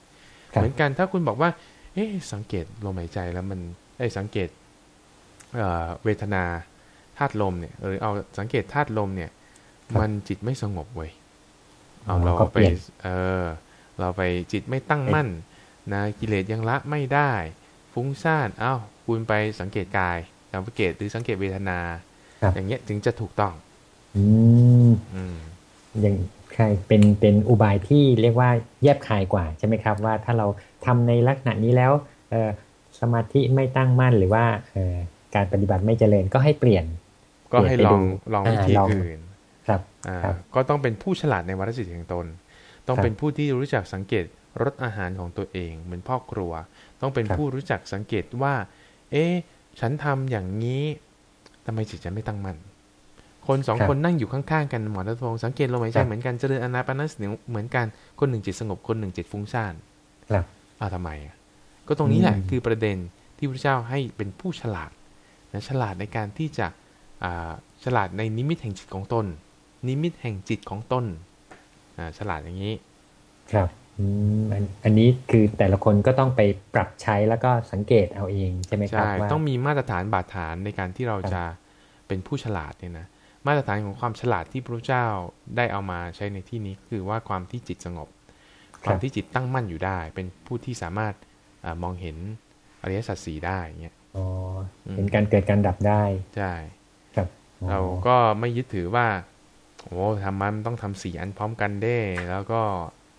ครับเหมือนกันถ้าคุณบอกว่า เอ๊ะสังเกตลมหายใจแล้วมันได้ยสังเกตเอ่อเวทนาธาตุลมเนี่ยหรือเอาสังเกตธาตุลมเนี่ยครับมันจิตไม่สงบเว้ยอ๋อเอาเราก็ไปเปลี่ยนเออเราไปจิตไม่ตั้งมั่นนะกิเลสยังละไม่ได้ ฟุ้งซ่านเอ้าคุณไปสังเกตกายสังเกตหรือสังเกตเวทนาครับอย่างเงี้ยถึงจะถูกต้อง อืมอืมอย่างใช่เป็นเป็นอุบายที่เรียกว่าแยบคายกว่าใช่ไหมครับ ว่าถ้าเราทำในลักษณะนี้แล้วเอ่อสมาธิไม่ตั้งมั่นหรือว่าเอ่อการปฏิบัติไม่เจริญก็ให้เปลี่ยน ก็ให้ลองลองวิธีอ่าลองอื่นครับอ่าครับก็ต้องเป็นผู้ฉลาดในวาระจิตแห่งตน ต้องครับเป็นผู้ที่รู้จักสังเกตรสอาหารของตัวเอง เหมือนพ่อครัว ต้องเป็นครับผู้รู้จักสังเกตว่า เอ๊ะฉันทำอย่างนี้ทำไมจิตฉันไม่ตั้งมั่น คนสองครับคนนั่งอยู่ข้างๆกันหมอรัตพงศ์สังเกตลมหายใจครับเหมือนกันเจริญอนาปานสติเหมือนกันคนหนึ่งจิตสงบคนหนึ่งจิตฟุ้งซ่านครับอ้าวทำไมอะก็ตรงนี้แหละอืมคือประเด็นที่พระเจ้าให้เป็นผู้ฉลาดนะฉลาดในการที่จะอ่าฉลาดในนิมิตแห่งจิตของตน นิมิตแห่งจิตของตนอ่าฉลาดอย่างนี้ ครับอืมอันอันนี้คือแต่ละคนก็ต้องไปปรับใช้แล้วก็สังเกตเอาเองใช่ไหมครับใช่ว่าต้องมีมาตรฐานบาดฐานในการที่เราครับจะเป็นผู้ฉลาดเนี่ยนะ มาตรฐานของความฉลาดที่พระเจ้าได้เอามาใช้ในที่นี้คือว่าความที่จิตสงบ ความที่จิตตั้งมั่นอยู่ได้ เป็นผู้ที่สามารถอามองเห็นอริยสัจสี่ได้เงี้ยอ๋ออมเห็นการเกิดการดับได้ใช่ครับอ๋อเราก็ไม่ยึดถือว่าโอ้ทำมันต้องทำสี่อันพร้อมกันเด้ แล้วก็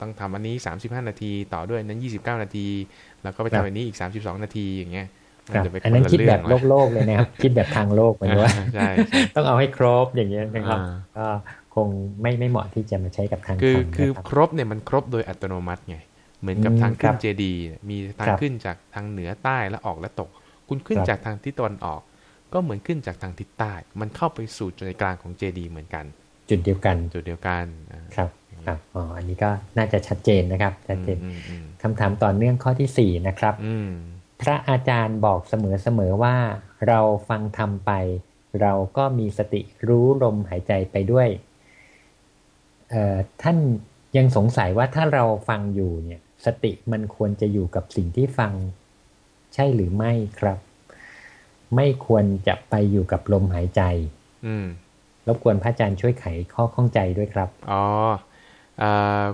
ต้องทำอันนี้ 35 นาที ต่อด้วยอันนั้น 29 นาที แล้วก็ไปทำอันนี้อีก 32 นาทีอย่างเงี้ย คมัรับจะไปอันนั้นละคิดแบบเรื่โลงกโลกๆเลยนะครับ คิดแบบทางโลกเหมือนว่าใช่ใช่ต้องเอาให้ครบอย่างเงี้ยนะครับอ่าก็คงไม่ไม่เหมาะที่จะมาใช้กับทางคือธรรมคือนะครับครบเนี่ยมันครบโดยอัตโนมัติไงเหมือนกับอืมทางขึ้ครันบเจดีย์มีทางครับขึ้นจากทางเหนือใต้และออกและตก คุณขึ้นครับจากทางทิศตะวันออก ก็เหมือนขึ้นจากทางทิศใต้ มันเข้าไปสู่จุดกลางของเจดีย์เหมือนกัน จุดเดียวกันจุดเดียวกันอ่าครับครับอ๋ออันนี้ก็น่าจะชัดเจนนะครับชัดเจนอืมอืมคำถามต่อเนื่องข้อที่สี่นะครับอืม พระอาจารย์บอกเสมอๆว่า เราฟังธรรมไป เราก็มีสติรู้ลมหายใจไปด้วยเอ่อท่านยังสงสัยว่าถ้าเราฟังอยู่เนี่ยสติมันควรจะอยู่กับสิ่งที่ฟัง ใช่หรือไม่ครับ ไม่ควรจะไปอยู่กับลมหายใจ อืมเรบกวนพระอาจารย์ช่วยไขข้อข้องใจด้วยครับ อ๋ออ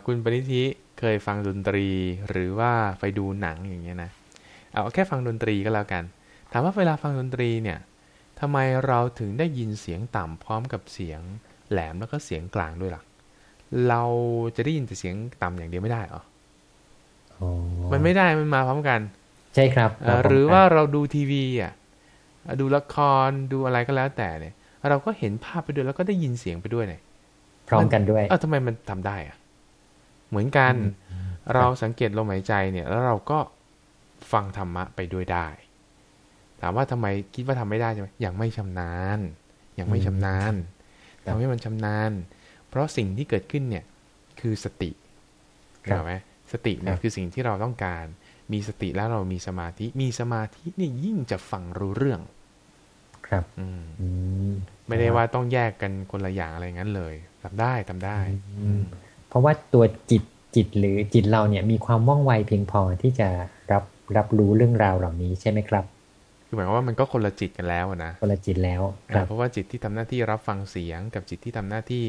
คุณปณิธิเคยฟังดนตรีหรือว่าไปดูหนังอย่างเงี้ยนะ เอาแค่ฟังดนตรีก็แล้วกัน ถามว่าเวลาฟังดนตรีเนี่ยทำไมเราถึงได้ยินเสียงต่ำพร้อมกับเสียงแหลมแล้วก็เสียงกลางด้วยล่ะ เราจะได้ยินแต่เสียงต่ำอย่างเดียวไม่ได้เหรออ๋อมันไม่ได้มันมาพร้อมกัน ใช่ครับเอ่อหรือว่าเราดูทีวีอะเอ่อดูละครดูอะไรก็แล้วแต่เนี่ย เราก็เห็นภาพไปด้วยแล้วก็ได้ยินเสียงไปด้วยเนี่ยพร้อมกันด้วยเออทำไมมันทำได้อะ เหมือนกัน เราสังเกตลมหายใจเนี่ย แล้วเราก็ ฟังธรรมะไปด้วยได้ ถามว่าทำไมคิดว่าทำไม่ได้ใช่ไหมยังไม่ชำนาญ ยังไม่ชำนาญครับทำให้มันชำนาญ เพราะสิ่งที่เกิดขึ้นเนี่ยคือสติครับเห็นไหมสติเนี่คยรับคือสิ่งที่เราต้องการ มีสติแล้วเรามีสมาธิ มีสมาธิเนี่ยยิ่งจะฟังรู้เรื่อง ครับอืมอืมไม่ได้ว่าต้องแยกกันคนละอย่างอะไรงั้นเลยทำได้ทำได้ อืมเพราะว่าตัวจิตจิตหรือจิตเราเนี่ยมีความว่องไวเพียงพอที่จะรับ รับรู้เรื่องราวเหล่านี้ใช่ไหมครับ คือหมายความว่ามันก็คนละจิตกันแล้วอะนะคนละจิตแล้วครับเพราะว่าจิตที่ทำหน้าที่รับฟังเสียง กับจิตที่ทำหน้าที่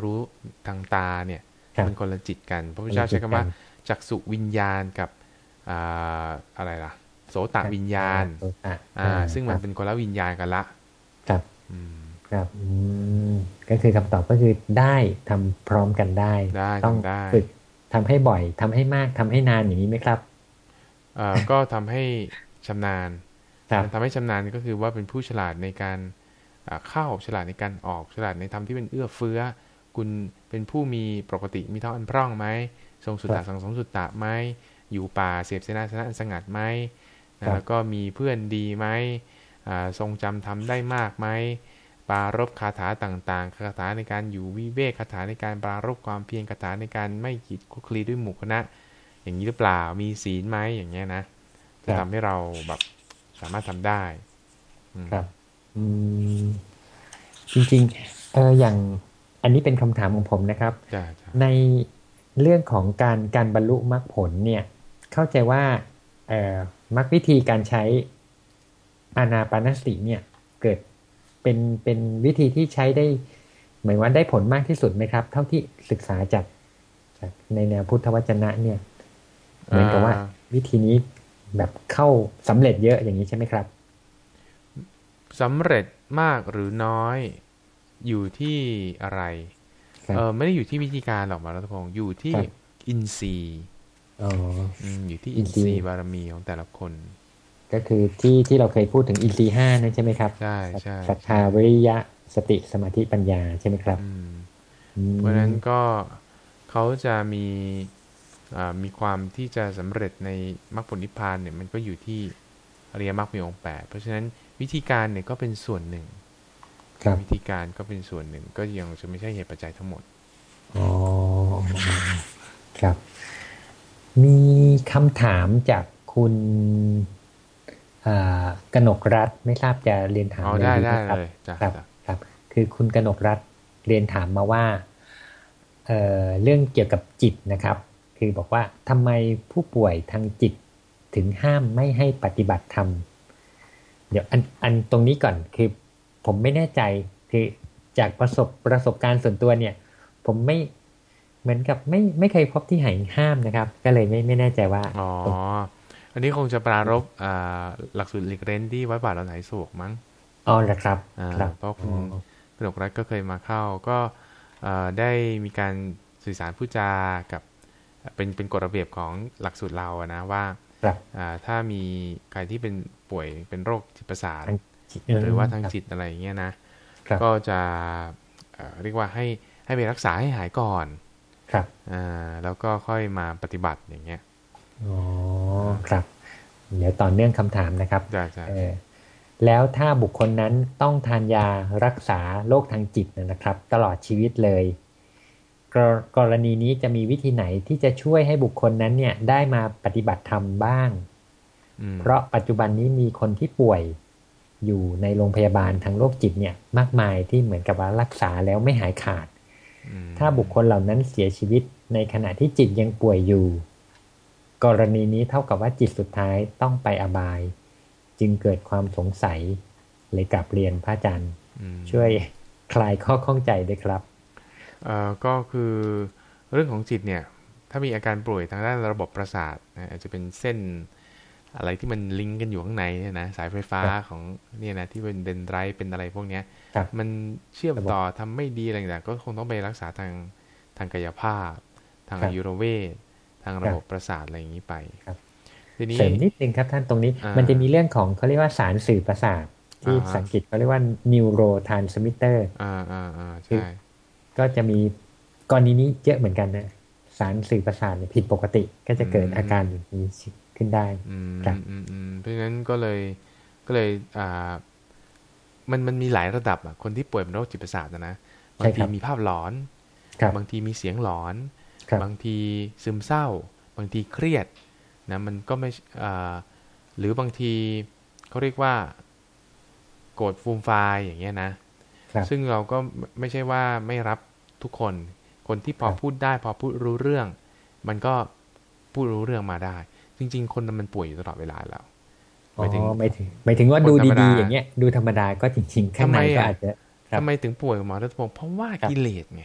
รู้ทางตาเนี่ยครับมันคนละจิตกันพระพุทธเจ้าใช้คำว่าคนละจิตกันจักสุวิญญาณกับอ่าอะไรล่ะ โสตวิญญาณโสตะอ่า ซึ่งมันครับเป็นคนละวิญญาณกันละ ครับอืมครับอืมก็คือคำตอบก็คือได้ทำพร้อมกันได้ได้ต้องทำได้ฝึกทำให้บ่อยทำให้มากทำให้นานอย่างนี้ไหมครับเอ่อ ก็ทำให้ชำนาญครับมันทำให้ชำนาญก็คือว่าเป็นผู้ฉลาดในการอ่าเข้าฉลาดในการออกฉลาดในธรรมที่เป็นเอื้อเฟื้อ คุณเป็นผู้มีปกติมีท้องอันพร่องไหมทรงสุตตะสังสมสุตตะไหมอยู่ป่าเสพเสนาสนะอันสงัดไหมนะแล้วก็มีเพื่อนดีไหมอ่าทรงจำทำได้มากไหมปรารบคาถาต่างๆ คาถาในการอยู่วิเวกคาถาในการปรารบความเพียรคาถาในการไม่กีดคุกคลีด้วยหมู่คณะ อย่างนี้หรือเปล่ามีศีลไหมอย่างเงี้ยนะจะครับทำให้เราแบบสามารถทำได้อืมครับ อืมจริงๆเอออย่างอันนี้เป็นคำถามของผมนะครับจ้าจ้าในเรื่องของการการบรรลุมรรคผลเนี่ย เข้าใจว่าเอ่อมรรควิธีการใช้อานาปานสติเนี่ย เกิดเป็นเป็นวิธีที่ใช้ได้หมายว่าได้ผลมากที่สุดไหมครับ เท่าที่ศึกษาจากจากในแนวพุทธวจนะเนี่ย เหมือนกับว่า วิธีนี้แบบเข้าสำเร็จเยอะอย่างนี้ใช่ไหมครับสำเร็จมากหรือน้อยอยู่ที่อะไรครับเออไม่ได้อยู่ที่วิธีการหรอกมารัตพงศ์อยู่ที่ครับอินทรีย์อ๋ออืมอยู่ที่อิอินนทรีย์ทรีย์บารมีของแต่ละคน ก็คือที่ที่เราเคยพูดถึงอินทรีย์ห้านั่นใช่ไหมครับใช่ใช่ศรัทธาวิริยะสติสมาธิปัญญาใช่ไหมครับอืมอืมเพราะฉะนั้นก็เขาจะมีอ่า มีความที่จะสำเร็จในมรรคผลนิพพานเนี่ยมันก็อยู่ที่อริยมรรคมีองค์แปดเพราะฉะนั้นวิธีการเนี่ยก็เป็นส่วนหนึ่งครับวิธีการก็เป็นส่วนหนึ่ง ก็ยังจะไม่ใช่เหตุปัจจัยทั้งหมดอ๋อครับ มีคำถามจากคุณอ่ากนกรัฐไม่ทราบจะเรียนถามอ๋ออะได้รได้หมครับเลยจ้ะครับจ้ะครับ คือคุณกนกรัฐเรียนถามมาว่าเอ่อเรื่องเกี่ยวกับจิตนะครับ คือบอกว่าทำไมผู้ป่วยทางจิตถึงห้ามไม่ให้ปฏิบัติธรรม เดี๋ยวอันอันตรงนี้ก่อนคือผมไม่แน่ใจคือจากประสบประสบการณ์ส่วนตัวเนี่ย ผมไม่เหมือนกับไม่ไม่เคยพบที่ไหนห้ามนะครับ ก็เลยไม่ไม่แน่ใจว่าอ๋ออันนี้คงจะปรารบอ่าหลักสูตรหลีกเร้นที่วัดป่าเราไหนโศกมั้งอ๋อเหรอครับอ่าครับเพราะคุณอ๋อกนกรัฐก็เคยมาเข้า ก็เอ่อได้มีการสื่อสารผู้จากับ เป็นเป็นกฎระเบียบของหลักสูตรเราอะนะว่าครับอ่าถ้ามีใครที่เป็นป่วยเป็นโรคจิตประสาททางจิตหรือว่าทางคบจิตอะไรอย่างเงี้ยนะครับก็จะเอ่อเรียกว่าให้ให้ไปรักษาให้หายก่อนครับอ่าแล้วก็ค่อยมาปฏิบัติอย่างเงี้ยอ๋อครับ เดี๋ยวต่อเนื่องคำถามนะครับจ้ะจ้ะเออแล้วถ้าบุคคลนั้นต้องทานยารักษาโรคทางจิตนะครับ ตลอดชีวิตเลย กรกรณีนี้จะมีวิธีไหนที่จะช่วยให้บุคคลนั้นเนี่ยได้มาปฏิบัติธรรมบ้างอืมเพราะปัจจุบันนี้มีคนที่ป่วยอยู่ในโรงพยาบาลทางโรคจิตเนี่ย มากมายที่เหมือนกับว่ารักษาแล้วไม่หายขาดอืมถ้าบุคคลเหล่านั้นเสียชีวิตในขณะที่จิตยังป่วยอยู่ กรณีนี้เท่ากับว่าจิตสุดท้ายต้องไปอบาย จึงเกิดความสงสัยเลยกลับเรียนพระอาจารย์อืมช่วยคลายข้อข้องใจด้วยครับเอ่อ ก็คือเรื่องของจิตเนี่ยถ้ามีอาการป่วยทางด้านระบบประสาทนะอาจจะเป็นเส้นอะไรที่มันลิงก์กันอยู่ข้างในเนี่ยนะสายไฟฟ้าครับของเนี่ยนะที่เป็นเดนไรต์เป็นอะไรพวกเนี้ยครับมันเชื่อมระบบต่อทำไม่ดีอะไรต่างๆก็คงต้องไปรักษาทางทางกายภาพ ทางครัอาบยุรเวชทางระบบประสาทอะไรอย่างนี้ไปครับทีนี้เสริมนิดนึงครับท่านตรงนี้อ่ามัมันจะมีเรื่องของเขาเรียกว่าสารสื่อประสาทที่อ่าฮะภาษาอังกฤษเขาเรียกว่า neurotransmitter อ่าอ่าอ่าคือใช่ ก็จะมีกรณีนี้เยอะเหมือนกันนะสารสื่อประสาทเนี่ยผิดปกติก็จะเกิดอาการอย่างนี้ขึ้นได้อืมครับอืมอืมเพราะฉะนั้นก็เลยก็เลยอ่ามันมันมีหลายระดับอะคนที่ป่วยเป็นโรคจิตประสาทนะนะบางทีมีภาพหลอนครับบางทีมีเสียงหลอนครับบางทีซึมเศร้า บางทีเครียดนะมันก็ไม่อ่าหรือบางทีเขาเรียกว่า โกรธฟูมไฟายอย่างเงี้ยนะครับซึ่งเราก็ไม่ไม่ใช่ว่าไม่รับ ทุกคน คนที่พอครับพูดได้ พอพูดรู้เรื่อง มันก็พูดรู้เรื่องมาได้ จริง ๆ คนมันป่วยอยู่ตลอดเวลาแล้วหอ๋มายถึงอไม่ถึงไม่ถึงว่าคนดูธรรมดาดีๆอย่างเงี้ยดูธรรมดาก็จริงๆข้างในทำไมก็อะอาจจะครับทำไมถึงป่วยหมอรัตพงศ์เพราะว่าครับกิเลสไง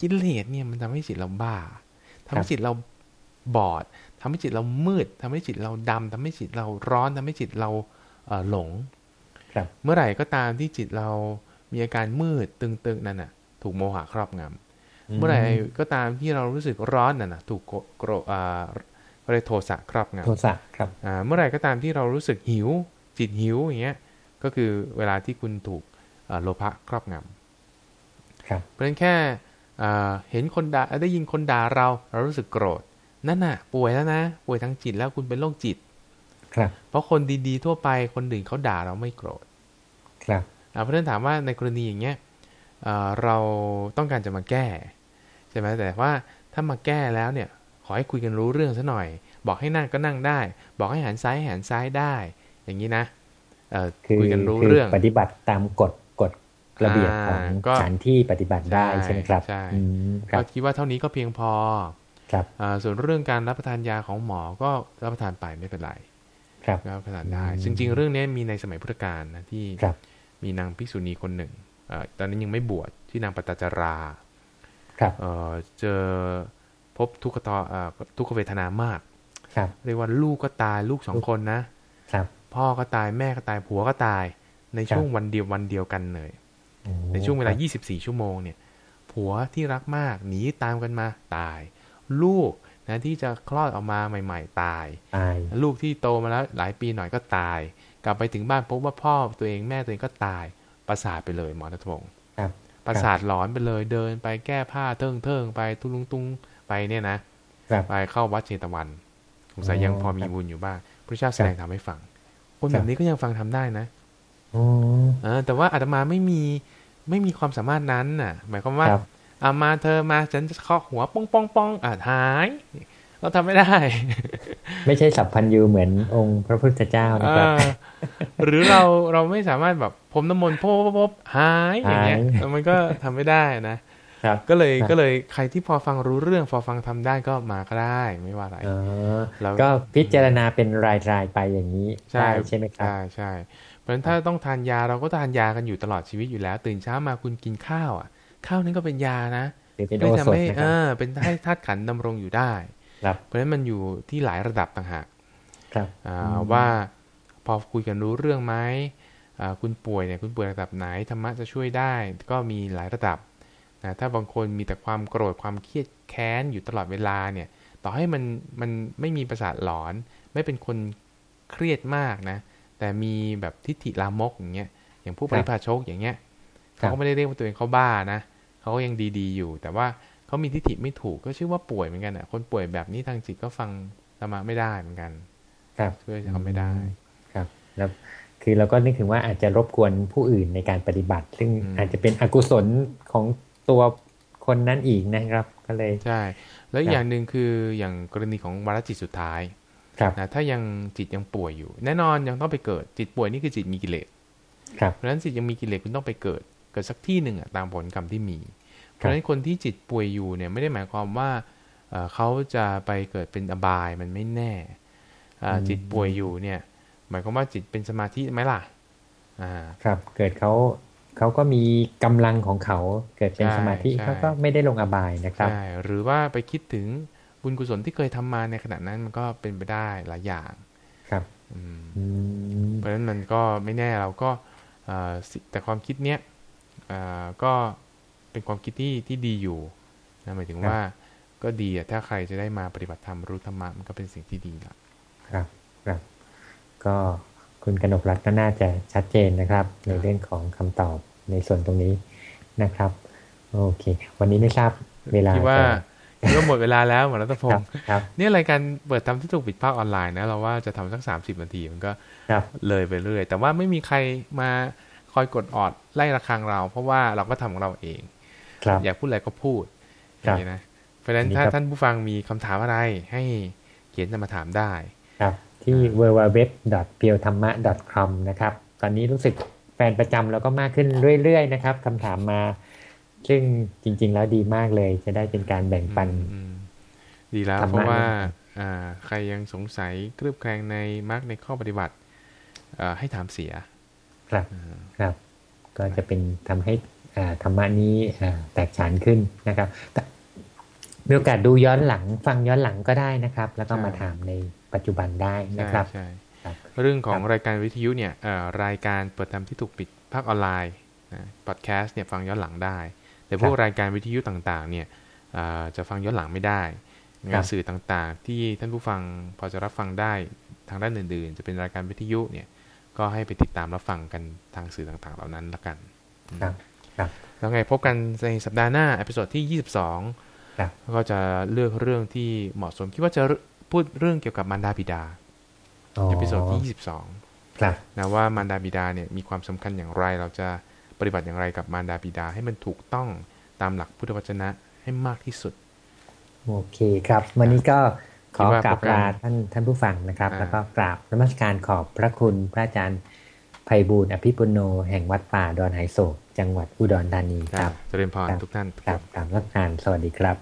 กิเลสเนี่ยมันทำให้จิตเราบ้าทำครัให้บจิตเราบอดทำให้จิตเรามืดทำให้จิตเราดำทำให้จิตเราร้อนทำให้จิตเราเอ่อหลงครับเมื่อไหร่ก็ตามที่จิตเรามีอาการมืดตึงๆนั่นน่ะ ถูกโมหะครอบงำเมื่อไหร่ก็ตามที่เรารู้สึกร้อนนั่นน่ะถูกโกโกรอ่าก็เลยโทสะครอบงำโทสะครับอ่าเมื่อไหร่ก็ตามที่เรารู้สึกหิว จิตหิวอย่างเงี้ยก็คือเวลาที่คุณถูกเอ่อโลภะครอบงำครับเพราะฉะนั้นแค่อ่าเห็นคนด่าได้ยินคนด่าเรา เรารู้สึกโกรธนั่นน่ะ ป่วยแล้วนะ ป่วยทางจิตแล้วคุณเป็นโรคจิต ครับ เพราะคนดีๆทั่วไปคนอื่นเขาด่าเราไม่โกรธ ครับอ่าเพราะฉะนั้นถามว่าในกรณีอย่างเงี้ย เอ่อเราต้องการจะมาแก้ใช่ไหมแต่ว่าถ้ามาแก้แล้วเนี่ยขอให้คุยกันรู้เรื่องซะหน่อย บอกให้นั่งก็นั่งได้ บอกให้หันซ้ายให้หันซ้ายได้ อย่างนี้นะเอ่อคือคุยกันรู้คือเรื่องปฏิบัติตามกฎกฎระเบียบของอ่าก็สถานที่ปฏิบัติได้ใช่ใช่ไหมครับใช่อืมครัก็บคิดว่าเท่านี้ก็เพียงพอครับอาส่วนเรื่องการรับประทานยาของหมอก็รับประทานไปไม่เป็นไรครับรับประทานได้อืมจริงๆเรื่องนี้มีในสมัยพุทธกาลนะที่ครับมีนางภิกษุณีคนหนึ่งเอ่อ ตอนนั้นยังไม่บวชที่นางปตจาราครับเอ่อเจอพบทุกขตอเอ่อทุกขเวทนามากครับเรียกว่าลูกก็ตายลูกสองคนนะครับพ่อก็ตายแม่ก็ตายผัวก็ตาย ในช่วงวันเดียววันเดียวกันเลยโอ้ในช่วงเวลาครับ24 ชั่วโมงเนี่ย ผัวที่รักมากหนีตามกันมาตาย ลูกนะที่จะคลอดออกมาใหม่ๆตายตาย ลูกที่โตมาแล้วหลายปีหน่อยก็ตาย กลับไปถึงบ้านพบว่าพ่อตัวเองแม่ตัวเองก็ตาย ประสาทไปเลยหมอรัตพงศ์ครับประสาทหลอนไปเลยเดินไปแก้ผ้าเทิงเทิงๆไปทุลุงตุงไปเนี่ยนะครับไปเข้าวัดเชตวันสงสัยอ๋อยังพอมีครับบุญอยู่บ้างพระเจ้าแสดงทำให้ฟัง คนคแบรับบนี้ก็ยังฟังทำได้นะอ๋อเออแต่ว่าอาตมาไม่มีไม่มีความสามารถนั้นน่ะ หมายความว่าครับอามาเธอมาฉันจะเคาะหัวป้องป้องป้องอะหาย เราทำไม่ได้ ไม่ใช่สัพพันยูเหมือนองค์พระพุทธเจ้านะครับเออหรือเราเราไม่สามารถแบบพรมน้ำมนต์พบพบพบหายอย่างเงี้ยหายมันก็ทำไม่ได้นะครับก็เลยครับก็เลยใครที่พอฟังรู้เรื่องพอฟังทำได้ก็มาก็ได้ไม่ว่าอะไรอ๋อแล้วก็พิจารณาเป็นรายๆไปอย่างนี้ใช่ได้ใช่ไหมครับใช่ใช่เพราะฉะนั้นถ้าต้องทานยาเราก็ทานยากันอยู่ตลอดชีวิตอยู่แล้ว ตื่นเช้ามาคุณกินข้าวอะ ข้าวนั้นก็เป็นยานะหรือเป็นช่วยโอสทำถให้นะคเอรับอเป็นให้ธาตุขันธ์ดำรงอยู่ได้ครับ เพราะฉะนั้นมันอยู่ที่หลายระดับต่างหากครับอ่าอืมว่าพอคุยกันรู้เรื่องไหมอ่าคุณป่วยเนี่ยคุณป่วยระดับไหนธรรมะจะช่วยได้ ก็มีหลายระดับนะถ้าบางคนมีแต่ความโกรธความเครียดแค้นอยู่ตลอดเวลาเนี่ย ต่อให้มันมันไม่มีประสาทหลอน ไม่เป็นคนเครียดมากนะ แต่มีแบบทิฏฐิลามกอย่างเงี้ยอย่างผู้ปริพาชกอย่างเงี้ยครัเขาบก็ไม่ได้เรียกว่าตัวเองเขาบ้านะเขาก็ยังดีๆอยู่ แต่ว่า เขามีทิฏฐิไม่ถูกก็ชื่อว่าป่วยเหมือนกันอะ คนป่วยแบบนี้ทางจิตก็ฟังธรรมะไม่ได้เหมือนกัน ครับช่วยเขาไม่ได้ ครับแล้วคือเราก็นึกถึงว่าอาจจะรบกวนผู้อื่นในการปฏิบัติ ซึ่งอืมอาจจะเป็นอกุศลของตัวคนนั้นอีกนะครับ ก็เลยใช่ แล้วอีครักบอย่างหนึ่งคืออย่างกรณีของวาระจิตสุดท้ายครับนะถ้ายังจิตยังป่วยอยู่ แน่นอนยังต้องไปเกิดจิตป่วยนี่คือจิตมีกิเลสครับเพราะฉะนั้นจิตยังมีกิเลสคุณต้องไปเกิด เกิดสักที่หนึ่งอะตามผลกรรมที่มี เพราะฉะนั้นคนที่จิตป่วยอยู่เนี่ยไม่ได้หมายความว่าเอ่อเขาจะไปเกิดเป็นอบายมันไม่แน่อ่าอืมจิตป่วยอยู่เนี่ย หมายความว่าจิตเป็นสมาธิไหมล่ะอ่าครับ เกิดเขาเขาก็มีกำลังของเขาเกิดเป็นใช่สมาธิใช่เขาก็ไม่ได้ลงอบายนะครับใช่หรือว่าไปคิดถึงบุญกุศลที่เคยทำมาในขณะนั้นมันก็เป็นไปได้หลายอย่างครับอืมอืมเพราะฉะนั้นมันก็ไม่แน่เราก็เอ่อสิแต่ความคิดเนี้ยเอ่อก็ เป็นความคิดที่ที่ดีอยู่นะหมายถึงว่าก็ดีอะถ้าใครจะได้มาปฏิบัติธรรมรู้ธรรมะมันก็เป็นสิ่งที่ดีละครับครับ ก็คุณกนกรัตน์ก็น่าจะชัดเจนนะครับ ในเรื่องของคำตอบในส่วนตรงนี้นะครับ โอเค วันนี้ไม่ทราบเวลาคิดว่าจะคิดว่าหมดเวลาแล้วหมอรัตพคงรับศ์ครับเนี่ยรายการเปิดทำที่ถูกปิดภาคออนไลน์นะเราว่าจะทำสักสามสิบนาทีมันก็ครับเลยไปเรื่อย แต่ว่าไม่มีใครมาคอยกดออดไล่ระฆังเรา เพราะว่าเราก็ทำของเราเองครับ อยากพูดอะไรก็พูดอครัย่าบงนี้นะเพราะฉะนั้นอันนี้ถ้าครับท่านผู้ฟังมีคำถามอะไรให้เขียนจะมาถามได้ครับที่ w w w p i e w t h a m m a c o m นะครับ ตอนนี้รู้สึกแฟนประจำเราก็มากขึ้นเรื่อยๆนะครับคำถามมา ซึ่งจริง ๆ แล้วดีมากเลย จะได้เป็นการแบ่งปันอืมดีแล้วธรรมะเพราะว่าเนี่ยอ่าใครยังสงสัยเครือบแคลงในมรรคในข้อปฏิบัติเอ่อให้ถามเสีย ครับอ่าครับ ก็จะเป็นทำให้อ่า ธรรมะนี้อ่าแตกฉานขึ้นนะครับแต่มีโอกาสดูย้อนหลังฟังย้อนหลังก็ได้นะครับ แล้วก็มาถามในปัจจุบันได้นะครับใช่ครับเรื่องของครับรายการวิทยุเนี่ยเอ่อรายการเปิดทำที่ถูกปิดภาคออนไลน์พอดแคสต์เนี่ยฟังย้อนหลังได้ แต่พวกรายการวิทยุต่างๆ เนี่ยเอ่อจะฟังย้อนหลังไม่ได้ งานสื่อต่างๆ ที่ท่านผู้ฟังพอจะรับฟังได้ทางด้านอื่น ๆ จะเป็นรายการวิทยุเนี่ยก็ให้ไปติดตามรับฟังกันทางสื่อต่างๆ เหล่านั้นละกันครับครับ แล้วไงพบกันในสัปดาห์หน้า episode ที่ 22ครับแล้วก็จะเลือกเรื่องที่เหมาะสมคิดว่าจะพูดเรื่องเกี่ยวกับมารดาบิดาอ๋อ episode ที่ 22ครับนะว่ามารดาบิดาเนี่ยมีความสำคัญอย่างไร เราจะปฏิบัติอย่างไรกับมารดาบิดาให้มันถูกต้องตามหลักพุทธวจนะให้มากที่สุด โอเคครับ วันนี้ก็ขอคิดว่ากราบพบกันลาท่านท่านผู้ฟังนะครับอ่าแล้วก็กราบนมัสการขอบพระคุณพระอาจารย์ไพบูลย์อภิปุโนแห่งวัดป่าดอนไหโศก จังหวัดอุดรธานีครับเจริญพรครับทุกท่านครับกราบนมัสการสวัสดีครับ